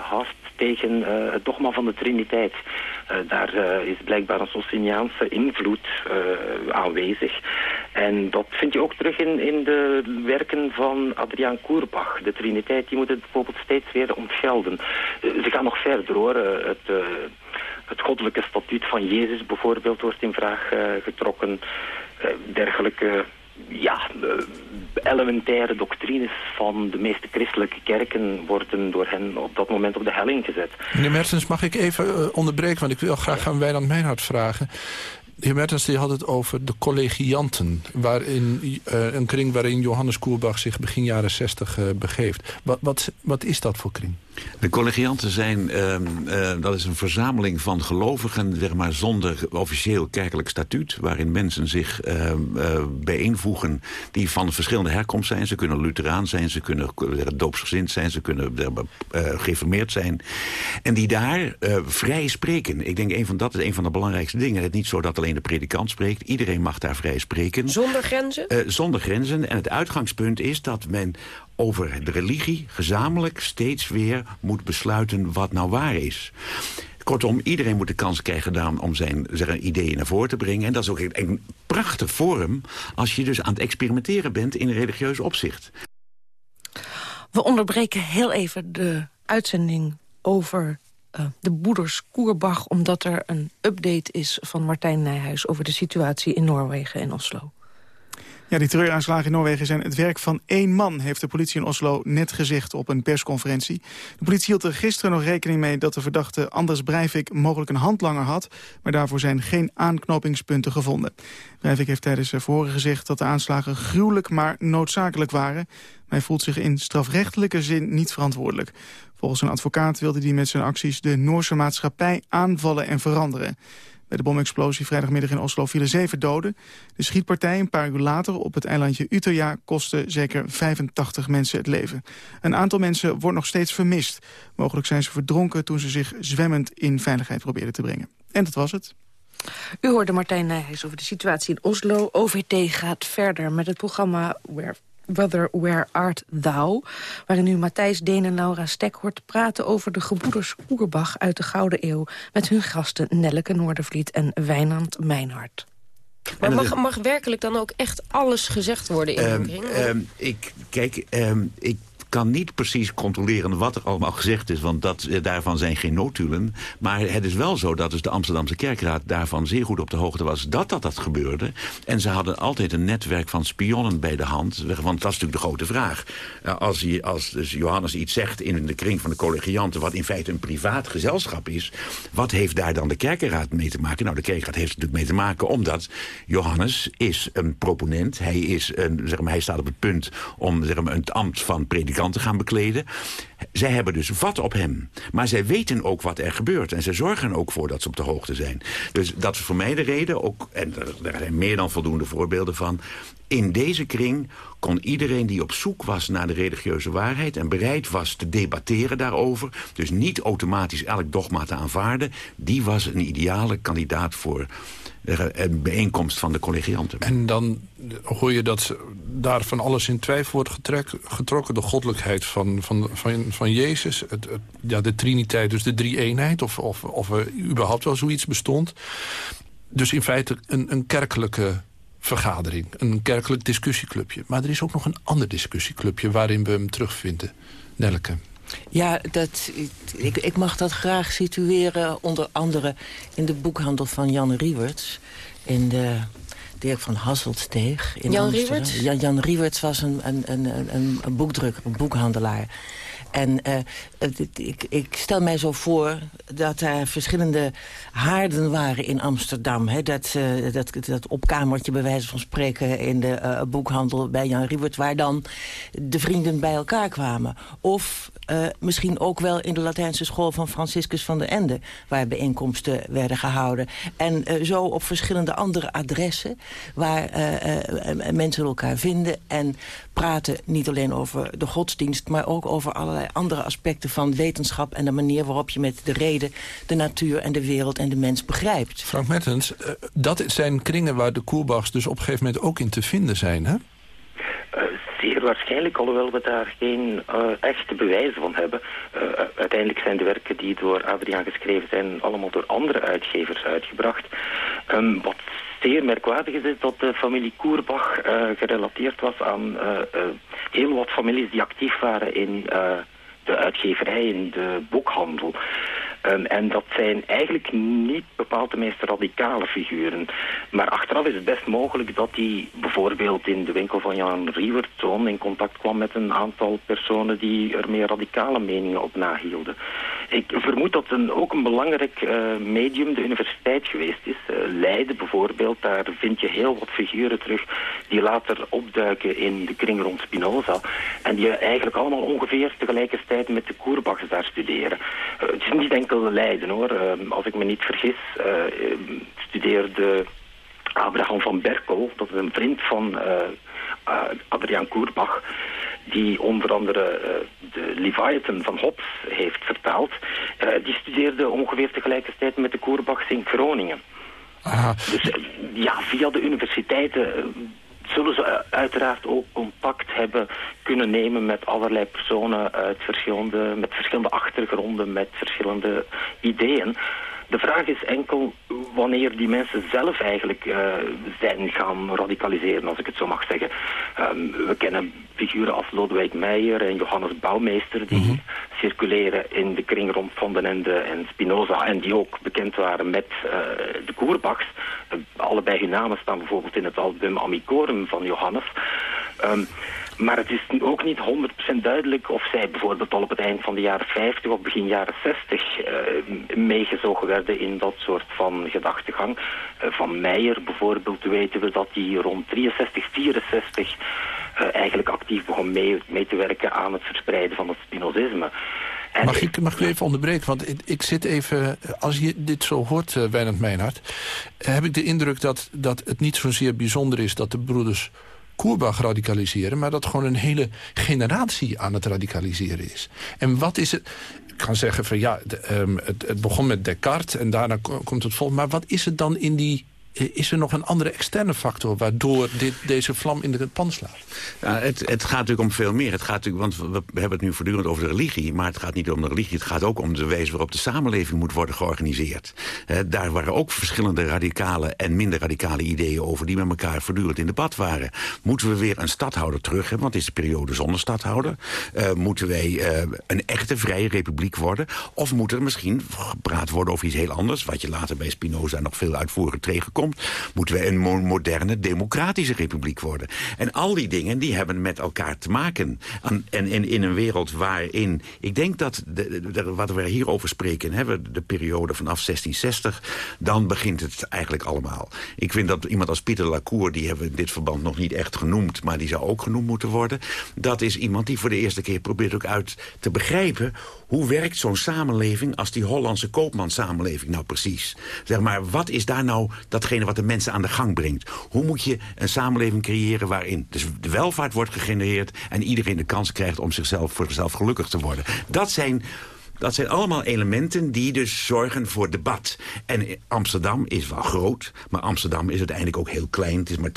haast tegen uh, het dogma van de Triniteit. Uh, daar uh, is blijkbaar een Sociniaanse invloed aanwezig. En dat vind je ook terug in, in de werken van Adriaan Koerbach. De Triniteit die moet het bijvoorbeeld steeds weer ontgelden. ze gaan nog verder hoor. het, het goddelijke statuut van Jezus bijvoorbeeld wordt in vraag getrokken. dergelijke ja, elementaire doctrines van de meeste christelijke kerken worden door hen op dat moment op de helling gezet. Meneer Mertens, mag ik even uh, onderbreken, want ik wil graag aan Wijnand Meinhard vragen. De heer Mertens die had het over de collegianten, waarin, uh, een kring waarin Johannes Koerbach zich begin jaren 60 uh, begeeft. Wat, wat, wat is dat voor kring? De collegianten zijn, ehm, eh, dat is een verzameling van gelovigen... Zeg maar, zonder officieel kerkelijk statuut... waarin mensen zich uh, uh, bijeenvoegen die van verschillende herkomst zijn. Ze kunnen Lutheraan zijn, ze kunnen uh, doopsgezind zijn... ze kunnen geïnformeerd zijn. En die daar vrij spreken. Ik denk een van, dat is een van de belangrijkste dingen. Het is niet zo dat alleen de predikant spreekt. Iedereen mag daar vrij spreken. Zonder grenzen? zonder grenzen. En het uitgangspunt is dat men over de religie gezamenlijk steeds weer moet besluiten wat nou waar is. Kortom, iedereen moet de kans krijgen om zijn zeg, ideeën naar voren te brengen. En dat is ook een prachtig forum als je dus aan het experimenteren bent in religieus opzicht. We onderbreken heel even de uitzending over uh, de Boeders Koerbach... omdat er een update is van Martijn Nijhuis over de situatie in Noorwegen en Oslo. Ja, die terreuraanslagen in Noorwegen zijn het werk van één man... heeft de politie in Oslo net gezegd op een persconferentie. De politie hield er gisteren nog rekening mee... dat de verdachte Anders Breivik mogelijk een handlanger had... maar daarvoor zijn geen aanknopingspunten gevonden. Breivik heeft tijdens zijn verhoren gezegd dat de aanslagen gruwelijk... maar noodzakelijk waren. Hij voelt zich in strafrechtelijke zin niet verantwoordelijk. Volgens een advocaat wilde hij met zijn acties de Noorse maatschappij aanvallen en veranderen. Bij de bomexplosie vrijdagmiddag in Oslo vielen zeven doden. De schietpartij een paar uur later op het eilandje Utøya kostte zeker 85 mensen het leven. Een aantal mensen wordt nog steeds vermist. Mogelijk zijn ze verdronken toen ze zich zwemmend in veiligheid probeerden te brengen. En dat was het. U hoorde Martijn Nijhuis over de situatie in Oslo. OVT gaat verder met het programma Where Brother Where Art Thou... waarin nu Matthijs Deen en Laura Stekhoort praten over de gebroeders Koerbach uit de Gouden Eeuw... met hun gasten Nelleke Noordervliet en Wijnand Mijnhart. Maar mag, mag werkelijk dan ook echt alles gezegd worden in um, kring? Um, ik, kijk, um, ik kan niet precies controleren wat er allemaal gezegd is... want dat, eh, daarvan zijn geen notulen. Maar het is wel zo dat dus de Amsterdamse kerkraad daarvan zeer goed op de hoogte was... dat dat, dat gebeurde. En ze hadden altijd een netwerk van spionnen bij de hand. Want dat is natuurlijk de grote vraag. Eh, als, hij, als dus Johannes iets zegt in de kring van de collegianten... wat in feite een privaat gezelschap is... wat heeft daar dan de kerkenraad mee te maken? Nou, de kerkraad heeft natuurlijk mee te maken... omdat Johannes is een proponent. Hij, is een, zeg maar, hij staat op het punt om zeg maar, het ambt van predikant te gaan bekleden. Zij hebben dus vat op hem. Maar zij weten ook wat er gebeurt. En zij zorgen ook voor dat ze op de hoogte zijn. Dus dat is voor mij de reden, ook, en er zijn meer dan voldoende voorbeelden van... in deze kring kon iedereen die op zoek was naar de religieuze waarheid... en bereid was te debatteren daarover... dus niet automatisch elk dogma te aanvaarden... die was een ideale kandidaat voor een bijeenkomst van de collegianten. En dan hoor je dat daar van alles in twijfel wordt getrokken. De goddelijkheid van, van, van, van Jezus. Het, ja, de triniteit, dus de drie-eenheid. Of, of, of er überhaupt wel zoiets bestond. Dus in feite een, een kerkelijke vergadering. Een kerkelijk discussieclubje. Maar er is ook nog een ander discussieclubje... waarin we hem terugvinden. Nelke. Ja, dat, ik, ik mag dat graag situeren onder andere in de boekhandel van Jan Riewerts. In de Dirk van Hasseltsteeg in Jan Riewerts? Jan, Jan Riewerts was een, een, een, een, een boekdrukker, een boekhandelaar. En uh, ik, ik, stel mij zo voor dat er verschillende haarden waren in Amsterdam. Hè? Dat, uh, dat, dat opkamertje bij wijze van spreken in de uh, boekhandel bij Jan Riebert... waar dan de vrienden bij elkaar kwamen. Of misschien ook wel in de Latijnse school van Franciscus van der Ende... waar bijeenkomsten werden gehouden. En zo op verschillende andere adressen waar mensen elkaar vinden... en praten niet alleen over de godsdienst... maar ook over allerlei andere aspecten van wetenschap... en de manier waarop je met de reden de natuur en de wereld en de mens begrijpt. Frank Mettens, uh, dat zijn kringen waar de Koerbachs dus op een gegeven moment ook in te vinden zijn, hè? Waarschijnlijk, alhoewel we daar geen uh, echte bewijzen van hebben. uiteindelijk zijn de werken die door Adriaan geschreven zijn... allemaal door andere uitgevers uitgebracht. Um, wat zeer merkwaardig is, is dat de familie Koerbach gerelateerd was aan heel wat families die actief waren in de uitgeverij, in de boekhandel. Um, en dat zijn eigenlijk niet bepaald de meest radicale figuren. Maar achteraf is het best mogelijk dat hij bijvoorbeeld in de winkel van Jan Riewertzoon in contact kwam met een aantal personen die er meer radicale meningen op nahielden. Ik vermoed dat een, ook een belangrijk uh, medium de universiteit geweest is. Uh, Leiden bijvoorbeeld, daar vind je heel wat figuren terug die later opduiken in de kring rond Spinoza. En die eigenlijk allemaal ongeveer tegelijkertijd met de Koerbachs daar studeren. Uh, het is niet enkel Leiden hoor. als ik me niet vergis, studeerde Abraham van Berkel, dat is een vriend van Adriaan Koerbach die onder andere de Leviathan van Hobbes heeft vertaald, die studeerde ongeveer tegelijkertijd met de Koerbachs in Groningen. Aha. Dus ja, via de universiteiten zullen ze uiteraard ook contact hebben kunnen nemen met allerlei personen uit verschillende, met verschillende achtergronden, met verschillende ideeën. De vraag is enkel wanneer die mensen zelf eigenlijk uh, zijn gaan radicaliseren, als ik het zo mag zeggen. Um, we kennen figuren als Lodewijk Meijer en Johannes Bouwmeester... die mm -hmm. circuleren in de kring rond Van den Ende en Spinoza... en die ook bekend waren met uh, de Koerbachs. Uh, allebei hun namen staan bijvoorbeeld in het album Amicorum van Johannes... Um, maar het is ook niet 100% duidelijk of zij bijvoorbeeld al op het eind van de jaren 50 of begin jaren 60 uh, meegezogen werden in dat soort van gedachtegang. Uh, van Meijer bijvoorbeeld weten we dat hij rond 63, 64 uh, eigenlijk actief begon mee, mee te werken aan het verspreiden van het Spinozisme. Mag ik, mag ik u even onderbreken? Want ik, ik, zit even... Als je dit zo hoort, uh, Wijnand Meinhard... heb ik de indruk dat, dat het niet zozeer bijzonder is... dat de broeders Koerbach radicaliseren... maar dat gewoon een hele generatie aan het radicaliseren is. En wat is het... Ik kan zeggen van ja, de, um, het, het, begon met Descartes en daarna komt het vol. Maar wat is het dan in die is er nog een andere externe factor... waardoor dit, deze vlam in de pan slaat? Ja, het, het, gaat natuurlijk om veel meer. Het gaat natuurlijk, want we hebben het nu voortdurend over de religie... maar het gaat niet om de religie, het gaat ook om de wijze waarop de samenleving moet worden georganiseerd. daar waren ook verschillende radicale en minder radicale ideeën over... die met elkaar voortdurend in debat waren. Moeten we weer een stadhouder terug hebben, want het is de periode zonder stadhouder? Uh, moeten wij uh, een echte vrije republiek worden? Of moet er misschien gepraat worden over iets heel anders... wat je later bij Spinoza nog veel uitvoeriger tegenkomt moeten we een moderne democratische republiek worden. En al die dingen die hebben met elkaar te maken. En, en in, een wereld waarin... Ik denk dat de, wat we hierover spreken... Hè, de periode vanaf 1660... dan begint het eigenlijk allemaal. Ik vind dat iemand als Pieter Lacour... die hebben we in dit verband nog niet echt genoemd... maar die zou ook genoemd moeten worden. Dat is iemand die voor de eerste keer probeert ook uit te begrijpen... hoe werkt zo'n samenleving als die Hollandse koopmanssamenleving nou precies? Zeg maar, wat is daar nou datgene wat de mensen aan de gang brengt. Hoe moet je een samenleving creëren waarin dus de welvaart wordt gegenereerd... en iedereen de kans krijgt om zichzelf voor zichzelf gelukkig te worden. Dat zijn... Dat zijn allemaal elementen die dus zorgen voor debat. En Amsterdam is wel groot, maar Amsterdam is uiteindelijk ook heel klein. Het is maar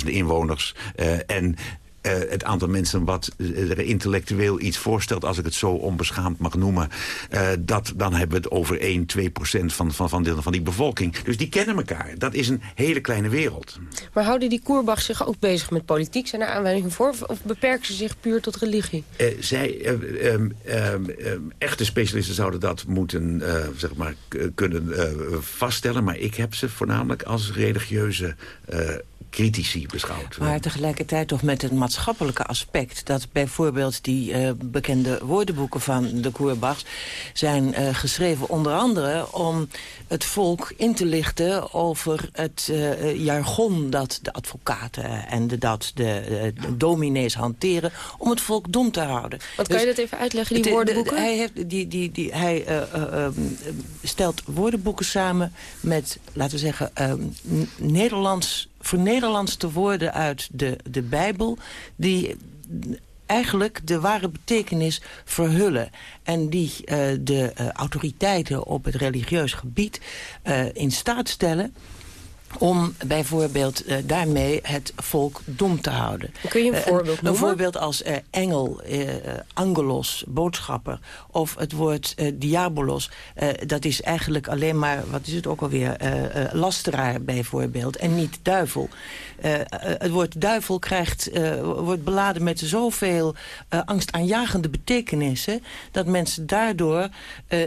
200.000 inwoners. Uh, en uh, het aantal mensen wat er intellectueel iets voorstelt... als ik het zo onbeschaamd mag noemen... Uh, dat, dan hebben we het over 1, 2 procent van, van, van, van die bevolking. Dus die kennen elkaar. Dat is een hele kleine wereld. Maar houden die Koerbach zich ook bezig met politiek? Zijn er aanwijzingen voor? Of beperken ze zich puur tot religie? Uh, zij, um, um, echte specialisten zouden dat moeten zeg maar, kunnen vaststellen. Maar ik heb ze voornamelijk als religieuze critici beschouwd. Maar tegelijkertijd toch met het maatschappelijke aspect... dat bijvoorbeeld die uh, bekende woordenboeken van de Koerbachs... zijn uh, geschreven onder andere om het volk in te lichten... over het uh, jargon dat de advocaten en de, dat de, de, dominees hanteren... om het volk dom te houden. Wat kan je dus dat even uitleggen, die woordenboeken? hij heeft, die, die, die, hij um, stelt woordenboeken samen met, laten we zeggen... Um, Nederlands vernederlandste woorden uit de, de Bijbel... die eigenlijk de ware betekenis verhullen. En die uh, de uh, autoriteiten op het religieus gebied uh, in staat stellen om bijvoorbeeld uh, daarmee het volk dom te houden. Kun je een voorbeeld uh, Een voorbeeld als uh, engel, angelos, boodschapper... of het woord diabolos. dat is eigenlijk alleen maar, wat is het ook alweer... lasteraar bijvoorbeeld en niet duivel. het woord duivel krijgt, wordt beladen met zoveel angstaanjagende betekenissen... dat mensen daardoor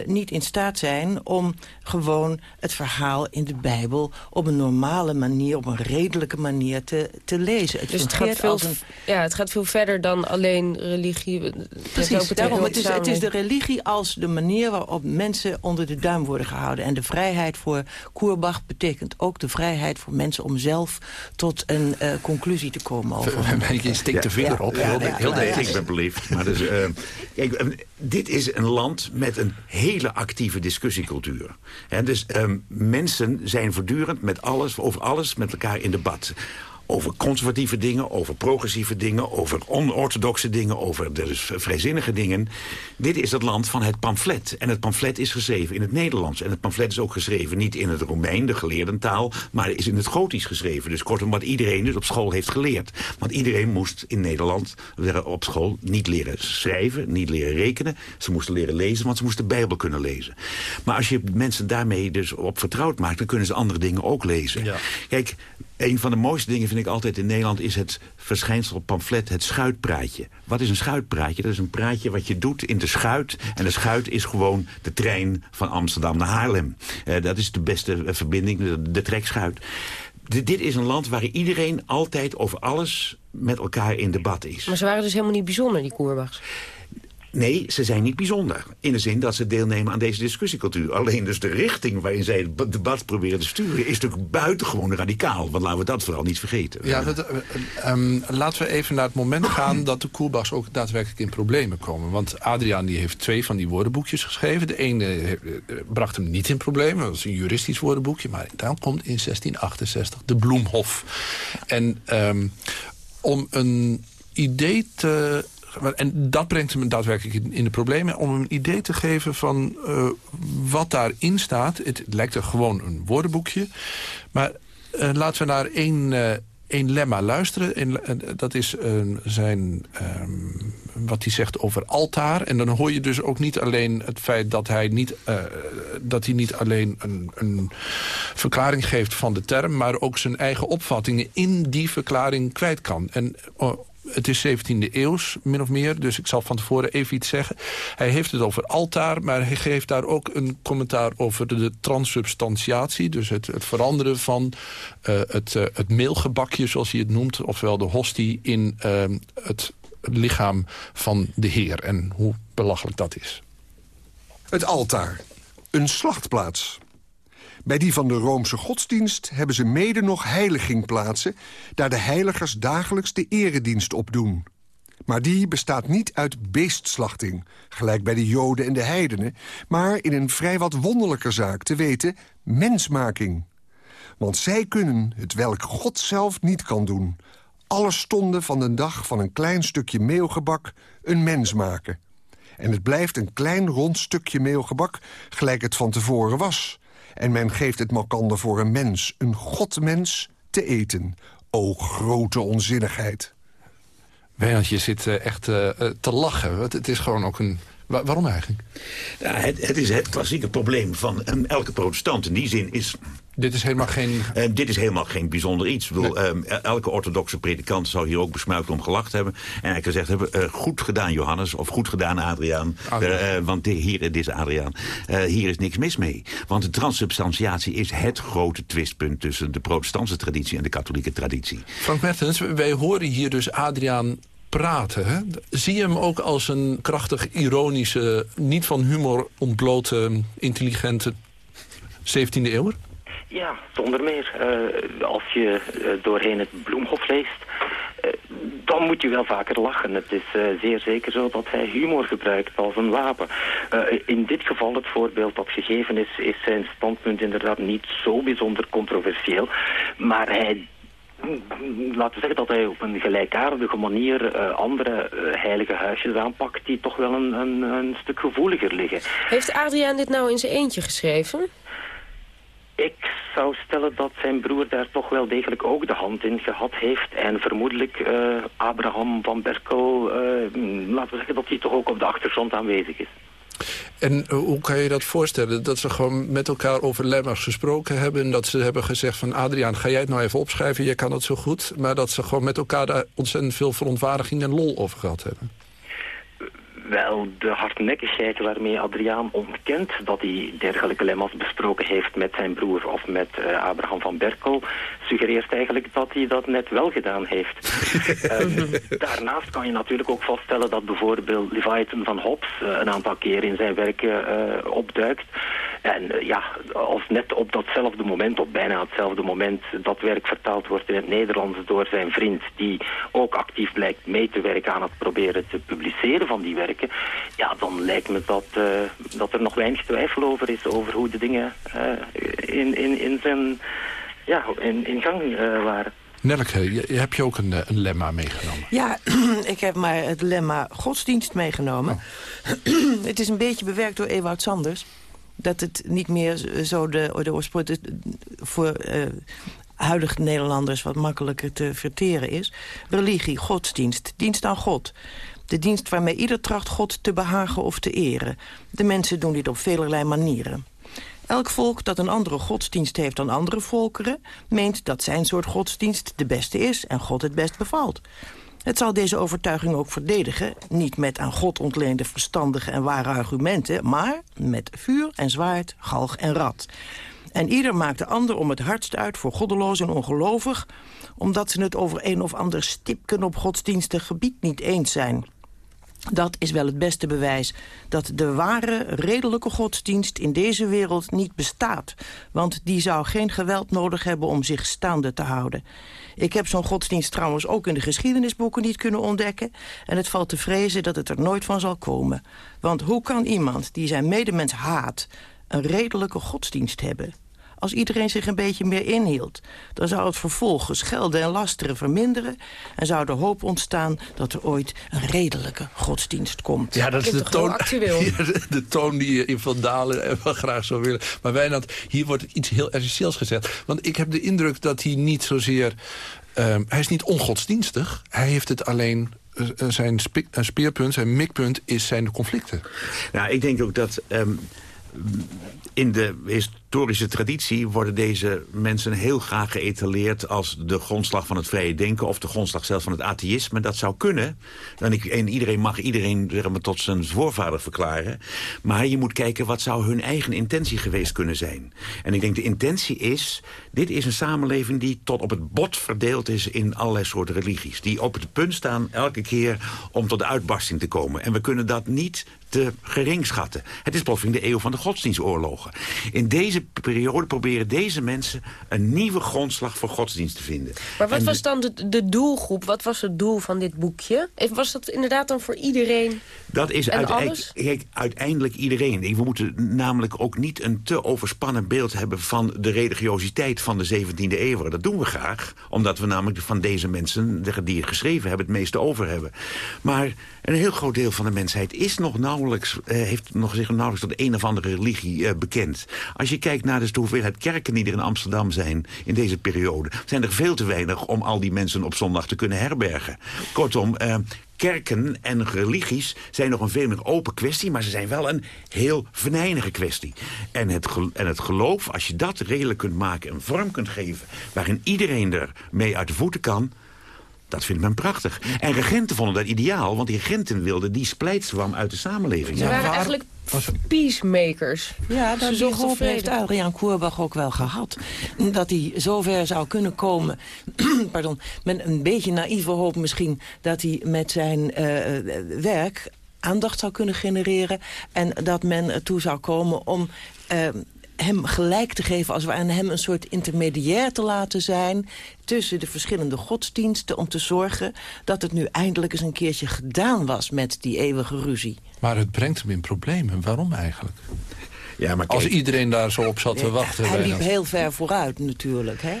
niet in staat zijn om gewoon het verhaal in de Bijbel... op een normale manier, op een redelijke manier te, te lezen. Het dus het gaat, veel, een... ja, het gaat veel verder dan alleen religie. Precies, daarom, het is, het is de religie als de manier waarop mensen onder de duim worden gehouden. En de vrijheid voor Koerbach betekent ook de vrijheid voor mensen om zelf tot een uh, conclusie te komen. Over je stikt de vinger op. heel, heel ik ben beleefd. Maar dus, uh, kijk, dit is een land met een hele actieve discussiecultuur. Dus um, mensen zijn voortdurend met alles, over alles met elkaar in debat over conservatieve dingen, over progressieve dingen... over onorthodoxe dingen, over dus vrijzinnige dingen. Dit is het land van het pamflet. En het pamflet is geschreven in het Nederlands. En het pamflet is ook geschreven niet in het Romein, de geleerdentaal... maar is in het Gotisch geschreven. Dus kortom, wat iedereen dus op school heeft geleerd. Want iedereen moest in Nederland op school niet leren schrijven... niet leren rekenen. Ze moesten leren lezen, want ze moesten de Bijbel kunnen lezen. Maar als je mensen daarmee dus op vertrouwd maakt... dan kunnen ze andere dingen ook lezen. Ja. Kijk, een van de mooiste dingen vind ik altijd in Nederland... is het verschijnsel pamflet, het schuitpraatje. Wat is een schuitpraatje? Dat is een praatje wat je doet in de schuit. En de schuit is gewoon de trein van Amsterdam naar Haarlem. Uh, dat is de beste eh, verbinding, de, de trekschuit. dit is een land waar iedereen altijd over alles met elkaar in debat is. Maar ze waren dus helemaal niet bijzonder, die Koerbachs? Nee, ze zijn niet bijzonder. In de zin dat ze deelnemen aan deze discussiecultuur. Alleen dus de richting waarin zij het debat proberen te sturen... is natuurlijk buitengewoon radicaal. Want laten we dat vooral niet vergeten. Ja, dat, um, laten we even naar het moment gaan... dat de Koelbachs ook daadwerkelijk in problemen komen. Want Adriaan die heeft twee van die woordenboekjes geschreven. De ene eh, bracht hem niet in problemen. Dat is een juristisch woordenboekje. Maar dan komt in 1668 de Bloemhof. En um, om een idee te en dat brengt hem daadwerkelijk in, de problemen. Om een idee te geven van uh, wat daarin staat. Het, lijkt er gewoon een woordenboekje. Maar uh, laten we naar één, uh, één lemma luisteren. En, dat is zijn, um, wat hij zegt over altaar. En dan hoor je dus ook niet alleen het feit dat hij niet, dat hij niet alleen een, een verklaring geeft van de term... maar ook zijn eigen opvattingen in die verklaring kwijt kan. En het is 17e eeuws, min of meer. Dus ik zal van tevoren even iets zeggen. Hij heeft het over altaar, maar hij geeft daar ook een commentaar over de transubstantiatie. Dus het, het veranderen van uh, het, uh, het meelgebakje, zoals hij het noemt. Ofwel de hostie in uh, het lichaam van de Heer. En hoe belachelijk dat is. Het altaar. Een slachtplaats. Bij die van de Roomse godsdienst hebben ze mede nog heiligingplaatsen... daar de heiligers dagelijks de eredienst op doen. Maar die bestaat niet uit beestslachting, gelijk bij de joden en de heidenen... maar in een vrij wat wonderlijker zaak, te weten mensmaking. Want zij kunnen het welk God zelf niet kan doen... alle stonden van de dag van een klein stukje meelgebak een mens maken. En het blijft een klein rond stukje meelgebak, gelijk het van tevoren was... En men geeft het malkander voor een mens, een godmens, te eten. O grote onzinnigheid. Wijnand, je zit uh, echt uh, te lachen. Het is gewoon ook een waarom eigenlijk? Ja, het, het, is het klassieke probleem van elke protestant. In die zin is dit is helemaal geen... Uh, dit is helemaal geen bijzonder iets. Ik bedoel, uh, elke orthodoxe predikant zou hier ook besmuikt om gelacht hebben. En hij gezegd hebben, uh, goed gedaan Johannes, of goed gedaan Adriaan. Adriaan. want hier, dit is Adriaan. hier is niks mis mee. Want de transsubstantiatie is het grote twistpunt... tussen de protestantse traditie en de katholieke traditie. Frank Mertens, wij horen hier dus Adriaan praten. Hè? Zie je hem ook als een krachtig, ironische... niet van humor ontblote, intelligente 17e eeuw? Ja, zonder meer. Uh, als je uh, doorheen het Bloemhof leest, uh, dan moet je wel vaker lachen. Het is zeer zeker zo dat hij humor gebruikt als een wapen. in dit geval, het voorbeeld dat gegeven is, is zijn standpunt inderdaad niet zo bijzonder controversieel. Maar hij laten we zeggen dat hij op een gelijkaardige manier andere heilige huisjes aanpakt die toch wel een, een, een stuk gevoeliger liggen. Heeft Adriaan dit nou in zijn eentje geschreven? Ik zou stellen dat zijn broer daar toch wel degelijk ook de hand in gehad heeft. En vermoedelijk uh, Abraham van Berkel, uh, laten we zeggen dat hij toch ook op de achtergrond aanwezig is. En eh, hoe kan je dat voorstellen? Dat ze gewoon met elkaar over lemmers gesproken hebben... en dat ze hebben gezegd van Adriaan, ga jij het nou even opschrijven? Je kan dat zo goed. Maar dat ze gewoon met elkaar daar ontzettend veel verontwaardiging en lol over gehad hebben Wel, de hardnekkigheid waarmee Adriaan ontkent dat hij dergelijke lemma's besproken heeft met zijn broer of met uh, Abraham van Berkel, suggereert eigenlijk dat hij dat net wel gedaan heeft. um, daarnaast kan je natuurlijk ook vaststellen dat bijvoorbeeld Leviathan van Hobbes uh, een aantal keer in zijn werken opduikt. En ja, als net op datzelfde moment, op bijna hetzelfde moment, dat werk vertaald wordt in het Nederlands door zijn vriend, die ook actief blijkt mee te werken aan het proberen te publiceren van die werken, ja, dan lijkt me dat, uh, dat er nog weinig twijfel over is over hoe de dingen uh, in, in, in zijn ja, in, in gang uh, waren. Nelke, heb je ook een, een lemma meegenomen? Ja, ik heb maar het lemma godsdienst meegenomen. Oh. het is een beetje bewerkt door Ewout Sanders dat het niet meer zo de, de oorsprong voor uh, huidige Nederlanders wat makkelijker te verteren is. Religie, godsdienst, dienst aan God. De dienst waarmee ieder tracht God te behagen of te eren. De mensen doen dit op velerlei manieren. Elk volk dat een andere godsdienst heeft dan andere volkeren... meent dat zijn soort godsdienst de beste is en God het best bevalt. Het zal deze overtuiging ook verdedigen, niet met aan God ontleende verstandige en ware argumenten, maar met vuur en zwaard, galg en rad. En ieder maakt de ander om het hardst uit voor goddeloos en ongelovig... omdat ze het over een of ander stipken op godsdienstig gebied niet eens zijn. Dat is wel het beste bewijs dat de ware, redelijke godsdienst in deze wereld niet bestaat. Want die zou geen geweld nodig hebben om zich staande te houden. Ik heb zo'n godsdienst trouwens ook in de geschiedenisboeken niet kunnen ontdekken. En het valt te vrezen dat het er nooit van zal komen. Want hoe kan iemand die zijn medemens haat een redelijke godsdienst hebben? Als iedereen zich een beetje meer inhield, dan zou het vervolgen schelden en lasteren verminderen... en zou de hoop ontstaan dat er ooit een redelijke godsdienst komt. Ja, dat is de toon, de toon die je in Van Dalen wel graag zou willen. Maar Wijnand, hier wordt iets heel essentieels gezegd. Want ik heb de indruk dat hij niet zozeer... Uh, hij is niet ongodsdienstig. Hij heeft het alleen zijn speerpunt, zijn mikpunt is zijn conflicten. Nou, ik denk ook dat um, in de historische traditie worden deze mensen heel graag geëtaleerd... als de grondslag van het vrije denken of de grondslag zelf van het atheïsme. Dat zou kunnen. En, ik, en iedereen mag iedereen zeg maar, tot zijn voorvader verklaren. Maar je moet kijken wat zou hun eigen intentie geweest kunnen zijn. En ik denk de intentie is... dit is een samenleving die tot op het bot verdeeld is in allerlei soorten religies. Die op het punt staan elke keer om tot de uitbarsting te komen. En we kunnen dat niet te gering schatten. Het is plotseling de eeuw van de godsdienstoorlogen. In deze periode proberen deze mensen een nieuwe grondslag voor godsdienst te vinden. Maar wat was dan de, de, doelgroep? Wat was het doel van dit boekje? Was dat inderdaad dan voor iedereen Dat is uiteindelijk, uiteindelijk iedereen. We moeten namelijk ook niet een te overspannen beeld hebben... van de religiositeit van de 17e eeuw. Dat doen we graag, omdat we namelijk van deze mensen... die het geschreven hebben, het meeste over hebben. Maar een heel groot deel van de mensheid is nog nauwelijks, eh, heeft nog zich nauwelijks tot een of andere religie eh, bekend. Als je kijkt naar dus de hoeveelheid kerken die er in Amsterdam zijn in deze periode, zijn er veel te weinig om al die mensen op zondag te kunnen herbergen. Kortom, eh, kerken en religies zijn nog een veel meer open kwestie... maar ze zijn wel een heel venijnige kwestie. En het, en het geloof, als je dat redelijk kunt maken... en vorm kunt geven waarin iedereen er mee uit de voeten kan... Dat vindt men prachtig. En regenten vonden dat ideaal, want die regenten wilden die splijtswam uit de samenleving. Ze waren eigenlijk peacemakers. Ja, dat die hoop heeft Adriaan Koerbach ook wel gehad. Dat hij zover zou kunnen komen, pardon, met een beetje naïeve hoop misschien... dat hij met zijn uh, werk aandacht zou kunnen genereren... en dat men ertoe zou komen om... Uh, hem gelijk te geven als we aan hem een soort intermediair te laten zijn... tussen de verschillende godsdiensten om te zorgen... dat het nu eindelijk eens een keertje gedaan was met die eeuwige ruzie. Maar het brengt hem in problemen. Waarom eigenlijk? Ja, maar Als iedereen daar zo op zat te wachten. Hij liep heel ver vooruit natuurlijk, hè?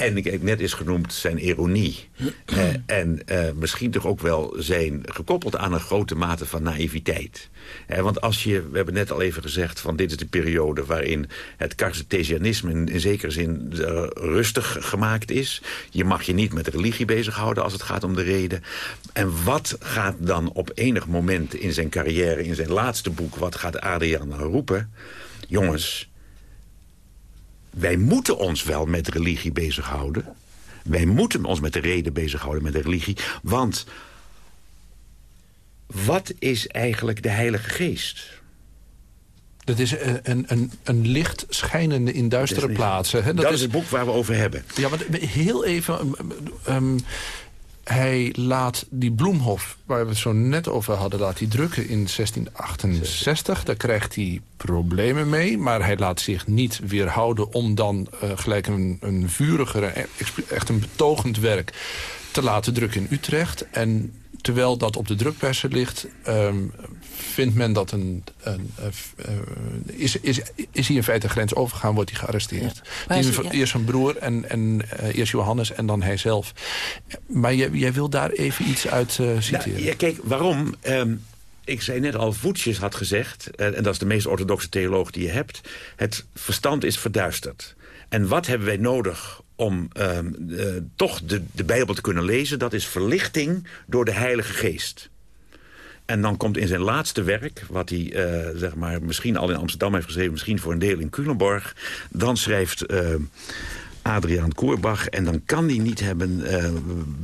En ik heb net is genoemd zijn ironie. eh, en eh, misschien toch ook wel zijn gekoppeld aan een grote mate van naïviteit. Eh, want als je, we hebben net al even gezegd... van dit is de periode waarin het Cartesianisme in, in zekere zin uh, rustig gemaakt is. Je mag je niet met religie bezighouden als het gaat om de reden. En wat gaat dan op enig moment in zijn carrière, in zijn laatste boek... wat gaat Adriaan roepen? Jongens, wij moeten ons wel met religie bezighouden. Wij moeten ons met de reden bezighouden met de religie. Want wat is eigenlijk de Heilige Geest? Dat is een, een, een, een licht schijnende in duistere Dat plaatsen. Hè? Dat, is het boek waar we over hebben. Ja, maar heel even... um, um, hij laat die Bloemhof, waar we het zo net over hadden... laat hij drukken in 1668. Daar krijgt hij problemen mee. Maar hij laat zich niet weerhouden om dan uh, gelijk een, een vuriger... echt een betogend werk te laten drukken in Utrecht. En terwijl dat op de drukpersen ligt... Um, vindt men dat een... een uh, is, is, is hij in feite grens overgegaan, wordt hij gearresteerd. Ja. Die, ja. Eerst zijn broer, en, en uh, eerst Johannes en dan hij zelf. Maar jij, jij wil daar even iets uit uh, citeren. Nou, ja, kijk, waarom... Um, ik zei net al, Voetjes had gezegd... en dat is de meest orthodoxe theoloog die je hebt... het verstand is verduisterd. En wat hebben wij nodig om uh, toch de, de Bijbel te kunnen lezen... dat is verlichting door de Heilige Geest. En dan komt in zijn laatste werk, wat hij uh, zeg maar, misschien al in Amsterdam heeft geschreven... misschien voor een deel in Culemborg... dan schrijft Adriaan Koerbach... en dan kan hij niet hebben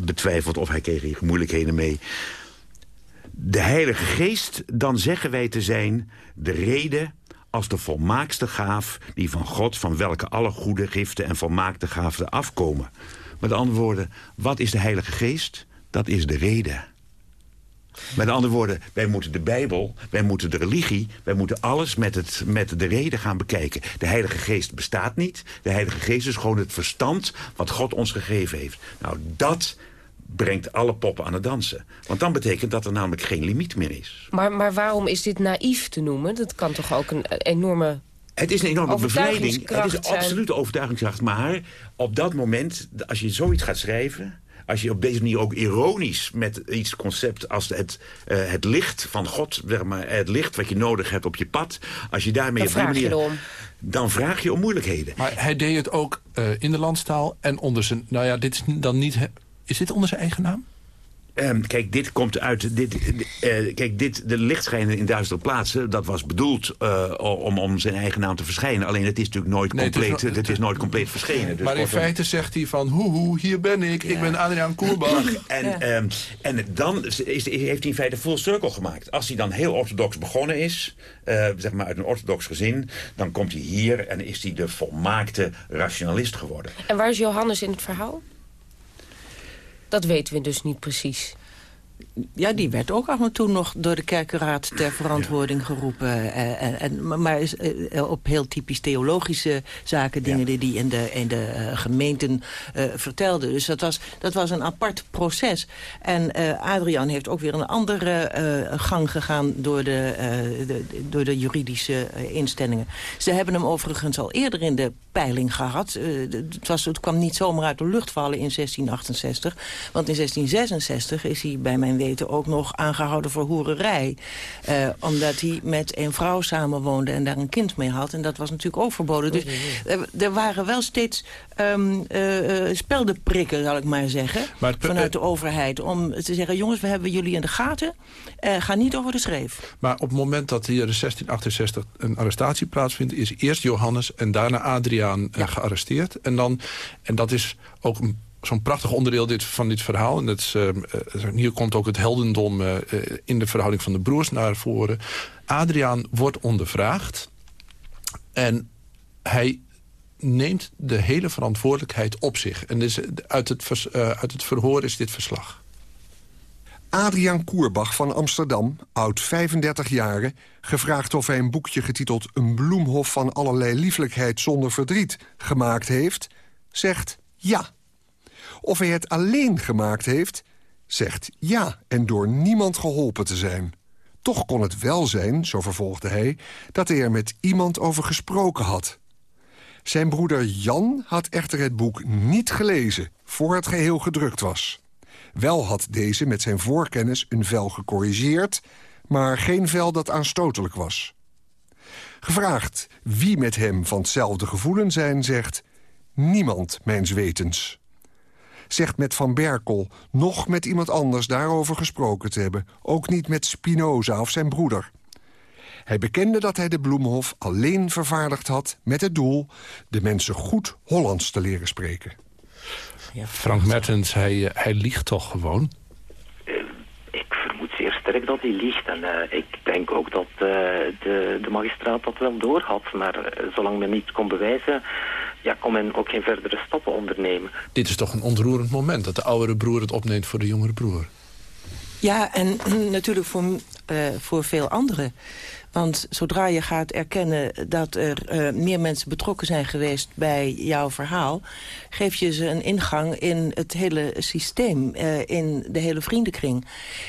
betwijfeld of hij kreeg hier moeilijkheden mee... De Heilige Geest, dan zeggen wij te zijn de reden als de volmaakste gaaf die van God... van welke alle goede giften en volmaakte gaven afkomen. Met andere woorden, wat is de Heilige Geest? Dat is de reden. Met andere woorden, wij moeten de Bijbel, wij moeten de religie... wij moeten alles met, het, met de reden gaan bekijken. De Heilige Geest bestaat niet. De Heilige Geest is gewoon het verstand wat God ons gegeven heeft. Nou, dat brengt alle poppen aan het dansen. Want dan betekent dat er namelijk geen limiet meer is. Maar, maar waarom is dit naïef te noemen? Dat kan toch ook een enorme het is een enorme bevrijding. Het is een absolute overtuigingskracht. Maar op dat moment, als je zoiets gaat schrijven... als je op deze manier ook ironisch met iets concept als het, uh, het licht van God... Zeg maar, het licht wat je nodig hebt op je pad... als je daarmee dan op die manier... om. Dan vraag je om moeilijkheden. Maar hij deed het ook uh, in de landstaal en onder zijn... Nou ja, dit is dan niet... Is dit onder zijn eigen naam? Um, kijk, dit komt uit... Dit, uh, kijk, dit, de lichtschijnen in duistere plaatsen... dat was bedoeld uh, om, om zijn eigen naam te verschijnen. Alleen het is natuurlijk nooit Nee, het is compleet, het is nooit compleet verschenen. Dus maar in kortom- feite zegt hij van... hoe, hoe, hier ben ik, ik ben Adriaan Koerbach. En, ehm, en dan is, is- heeft hij in feite full circle gemaakt. Als hij dan heel orthodox begonnen is, eh, zeg maar uit een orthodox gezin... dan komt hij hier en is hij de volmaakte rationalist geworden. En waar is Johannes in het verhaal? Dat weten we dus niet precies. Ja, die werd ook af en toe nog door de kerkenraad ter verantwoording geroepen. eh, en, en, maar is, eh, op heel typisch theologische zaken, dingen die hij in de, in de eh, gemeenten eh, vertelde. Dus dat was, dat was een apart proces. En eh, Adriaan heeft ook weer een andere eh, gang gegaan door de, eh, de, door de juridische eh, instellingen. Ze hebben hem overigens al eerder in de peiling gehad. Eh, het, was, het kwam niet zomaar uit de lucht vallen in 1668. Want in 1666 is hij bij mijn weten ook nog aangehouden voor hoererij. Eh, omdat hij met een vrouw samenwoonde en daar een kind mee had. En dat was natuurlijk ook verboden. Dus er, er waren wel steeds um, uh, speldenprikken, zal ik maar zeggen. Maar vanuit de overheid. Om te zeggen, jongens, we hebben jullie in de gaten. Eh, ga niet over de schreef. Maar op het moment dat hier in 1668 een arrestatie plaatsvindt... is eerst Johannes en daarna Adriaan eh, gearresteerd. En, dan, en dat is ook een- zo'n prachtig onderdeel dit, van dit verhaal. En dat is, eh, hier komt ook het heldendom eh, eh, in de verhouding van de broers naar voren. Adriaan wordt ondervraagd. En hij neemt de hele verantwoordelijkheid op zich. En dus uit, het uit het verhoor is dit verslag. Adriaan Koerbach van Amsterdam, oud 35 jaren... gevraagd of hij een boekje getiteld... Een bloemhof van allerlei lieflijkheid zonder verdriet gemaakt heeft... zegt ja. Of hij het alleen gemaakt heeft, zegt ja... en door niemand geholpen te zijn. Toch kon het wel zijn, zo vervolgde hij... dat hij er met iemand over gesproken had. Zijn broeder Jan had echter het boek niet gelezen... voor het geheel gedrukt was. Wel had deze met zijn voorkennis een vel gecorrigeerd... maar geen vel dat aanstotelijk was. Gevraagd wie met hem van hetzelfde gevoelen zijn, zegt... niemand, mijns wetens. Zegt met Van Berkel nog met iemand anders daarover gesproken te hebben... ook niet met Spinoza of zijn broeder. Hij bekende dat hij de Bloemhof alleen vervaardigd had met het doel... de mensen goed Hollands te leren spreken. Frank Mertens, hij, eh, hij liegt toch gewoon? Sterk dat hij liegt. En ik denk ook dat de, de magistraat dat wel doorhad. Maar zolang men niet kon bewijzen, ja, kon men ook geen verdere stappen ondernemen. Dit is toch een ontroerend moment, dat de oudere broer het opneemt voor de jongere broer. Ja, en natuurlijk voor, voor veel anderen. Want zodra je gaat erkennen dat er uh, meer mensen betrokken zijn geweest bij jouw verhaal... geef je ze een ingang in het hele systeem, uh, in de hele vriendenkring.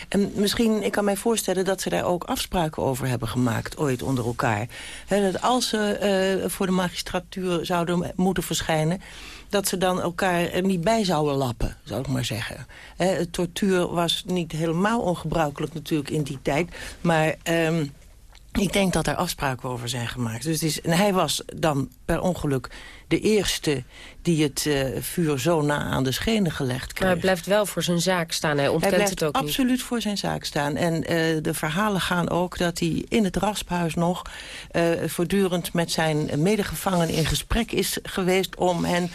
En misschien, ik kan mij voorstellen dat ze daar ook afspraken over hebben gemaakt... ooit onder elkaar. Dat als ze uh, voor de magistratuur zouden moeten verschijnen dat ze dan elkaar er niet bij zouden lappen, zou ik maar zeggen. Tortuur was niet helemaal ongebruikelijk natuurlijk in die tijd. Maar um, ik denk dat er afspraken over zijn gemaakt. Dus het is, en hij was dan per ongeluk de eerste die het uh, vuur zo na aan de schenen gelegd kreeg. Maar hij blijft wel voor zijn zaak staan. Hij ontkent hij het ook absoluut niet. voor zijn zaak staan. En uh, de verhalen gaan ook dat hij in het rasphuis nog... Uh, voortdurend met zijn medegevangenen in gesprek is geweest... om hen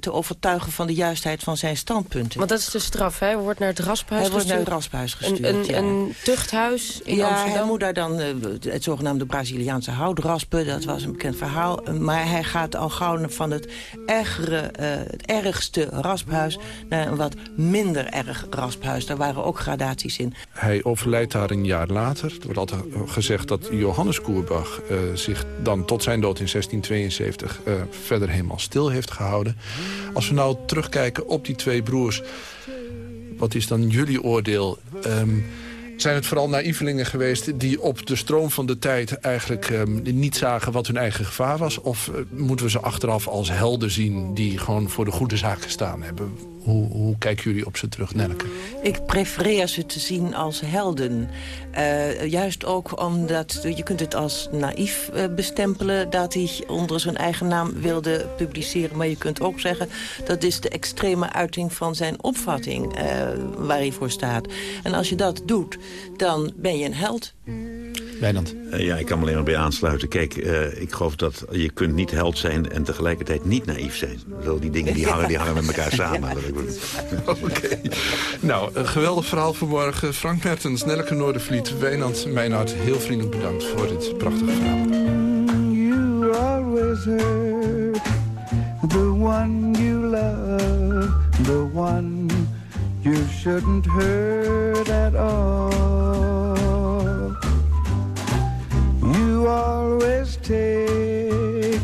te overtuigen van de juistheid van zijn standpunten. Want dat is de straf, hè? Hij wordt naar het rasphuis Hij wordt naar het rasphuis gestuurd, Een, een, ja. een tuchthuis in ja, Amsterdam? hij moet daar dan het zogenaamde Braziliaanse houtraspen. Dat was een bekend verhaal. Maar hij gaat al van het ergere, uh, het ergste rasphuis naar een wat minder erg rasphuis. Daar waren ook gradaties in. Hij overlijdt daar een jaar later. Er wordt altijd gezegd dat Johannes Koerbach uh, zich dan tot zijn dood in 1672 uh, verder helemaal stil heeft gehouden. Als we nou terugkijken op die twee broers, wat is dan jullie oordeel? Um, zijn het vooral naïvelingen geweest die op de stroom van de tijd eigenlijk um, niet zagen wat hun eigen gevaar was? Of uh, moeten we ze achteraf als helden zien die gewoon voor de goede zaak gestaan hebben? Hoe, kijken jullie op ze terug, Nelleke? Ik prefereer ze te zien als helden. Uh, juist ook omdat je kunt het als naïef uh, bestempelen... dat hij onder zijn eigen naam wilde publiceren. Maar je kunt ook zeggen dat is de extreme uiting van zijn opvatting... Uh, waar hij voor staat. En als je dat doet, dan ben je een held. Wijnand. Uh, ja, ik kan me alleen maar bij aansluiten. Kijk, uh, ik geloof dat je kunt niet held zijn en tegelijkertijd niet naïef zijn. Zo, die dingen die hangen, die hangen met elkaar samen. Oké. Okay. Nou, een geweldig verhaal vanmorgen. Frank Mertens, Nelleke Noordervliet, Wijnand Meijnhard. Heel vriendelijk bedankt voor dit prachtige verhaal. You always heard the one you love, the one you shouldn't hurt at all. Always take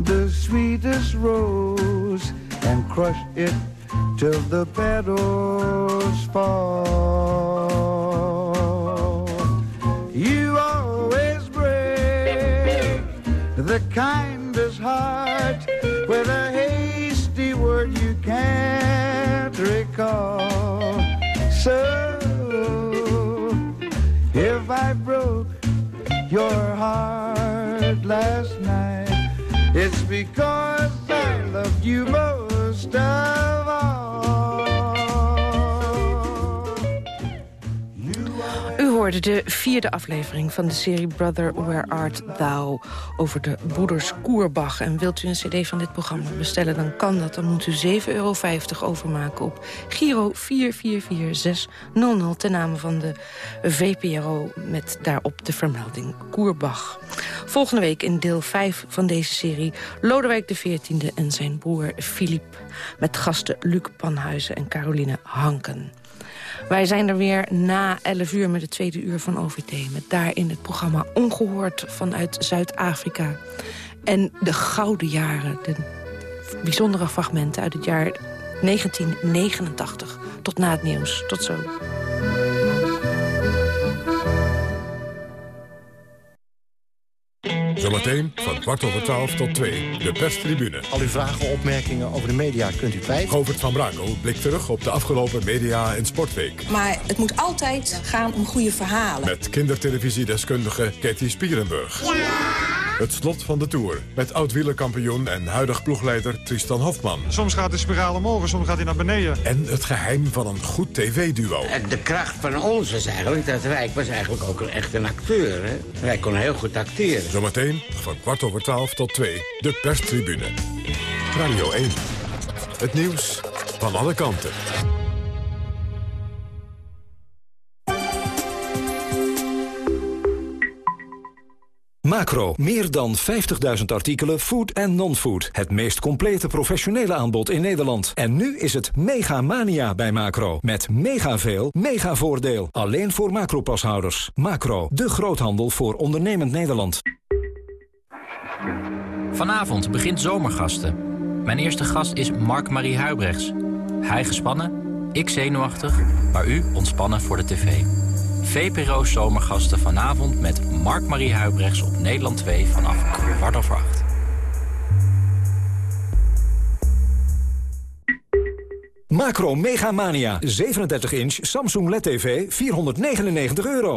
the sweetest rose and crush it till the petals fall. You always break the kindest heart with a hasty word you can't recall. So if I broke your heart last night, it's because I loved you most of hoorde de vierde aflevering van de serie Brother Where Art Thou... over de broeders Koerbach. En wilt u een cd van dit programma bestellen, dan kan dat. Dan moet u 7,50 euro overmaken op Giro 444600... ten name van de VPRO met daarop de vermelding Koerbach. Volgende week in deel 5 van deze serie... Lodewijk XIV en zijn broer Philippe... met gasten Luc Panhuizen en Caroline Hanken. Wij zijn er weer na 11 uur met het tweede uur van OVT. Met daarin het programma Ongehoord vanuit Zuid-Afrika. En de gouden jaren, de bijzondere fragmenten uit het jaar 1989. Tot na het nieuws. Tot zo. Zometeen van kwart over twaalf tot twee, de perstribune. Al uw vragen, opmerkingen over de media kunt u kwijt. Govert van Brakel blikt terug op de afgelopen media- en sportweek. Maar het moet altijd gaan om goede verhalen. Met kindertelevisiedeskundige Katie Spierenburg. Ja! Het slot van de Tour met oud-wielerkampioen en huidig ploegleider Tristan Hofman. Soms gaat de spiraal omhoog, soms gaat hij naar beneden. En het geheim van een goed tv-duo. De kracht van ons was eigenlijk dat Rijk was eigenlijk ook echt een acteur. Hè? Wij kon heel goed acteren. Zometeen van kwart over twaalf tot twee, de perstribune. Radio 1. Het nieuws van alle kanten. Macro, meer dan 50.000 artikelen food en non-food. Het meest complete professionele aanbod in Nederland. En nu is het mega mania bij Macro. Met mega veel, mega voordeel. Alleen voor Macro-pashouders. Macro, de groothandel voor ondernemend Nederland. Vanavond begint Zomergasten. Mijn eerste gast is Mark-Marie Huibrechts. Hij gespannen, ik zenuwachtig, maar u ontspannen voor de tv. VPRO Zomergasten vanavond met Mark-Marie Huibrechts op Nederland 2 vanaf kwart over acht. Macro Mega Mania. 37 inch Samsung LED TV. 499 euro.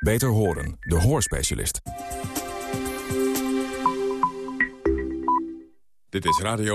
Beter horen, de hoorspecialist. Dit is Radio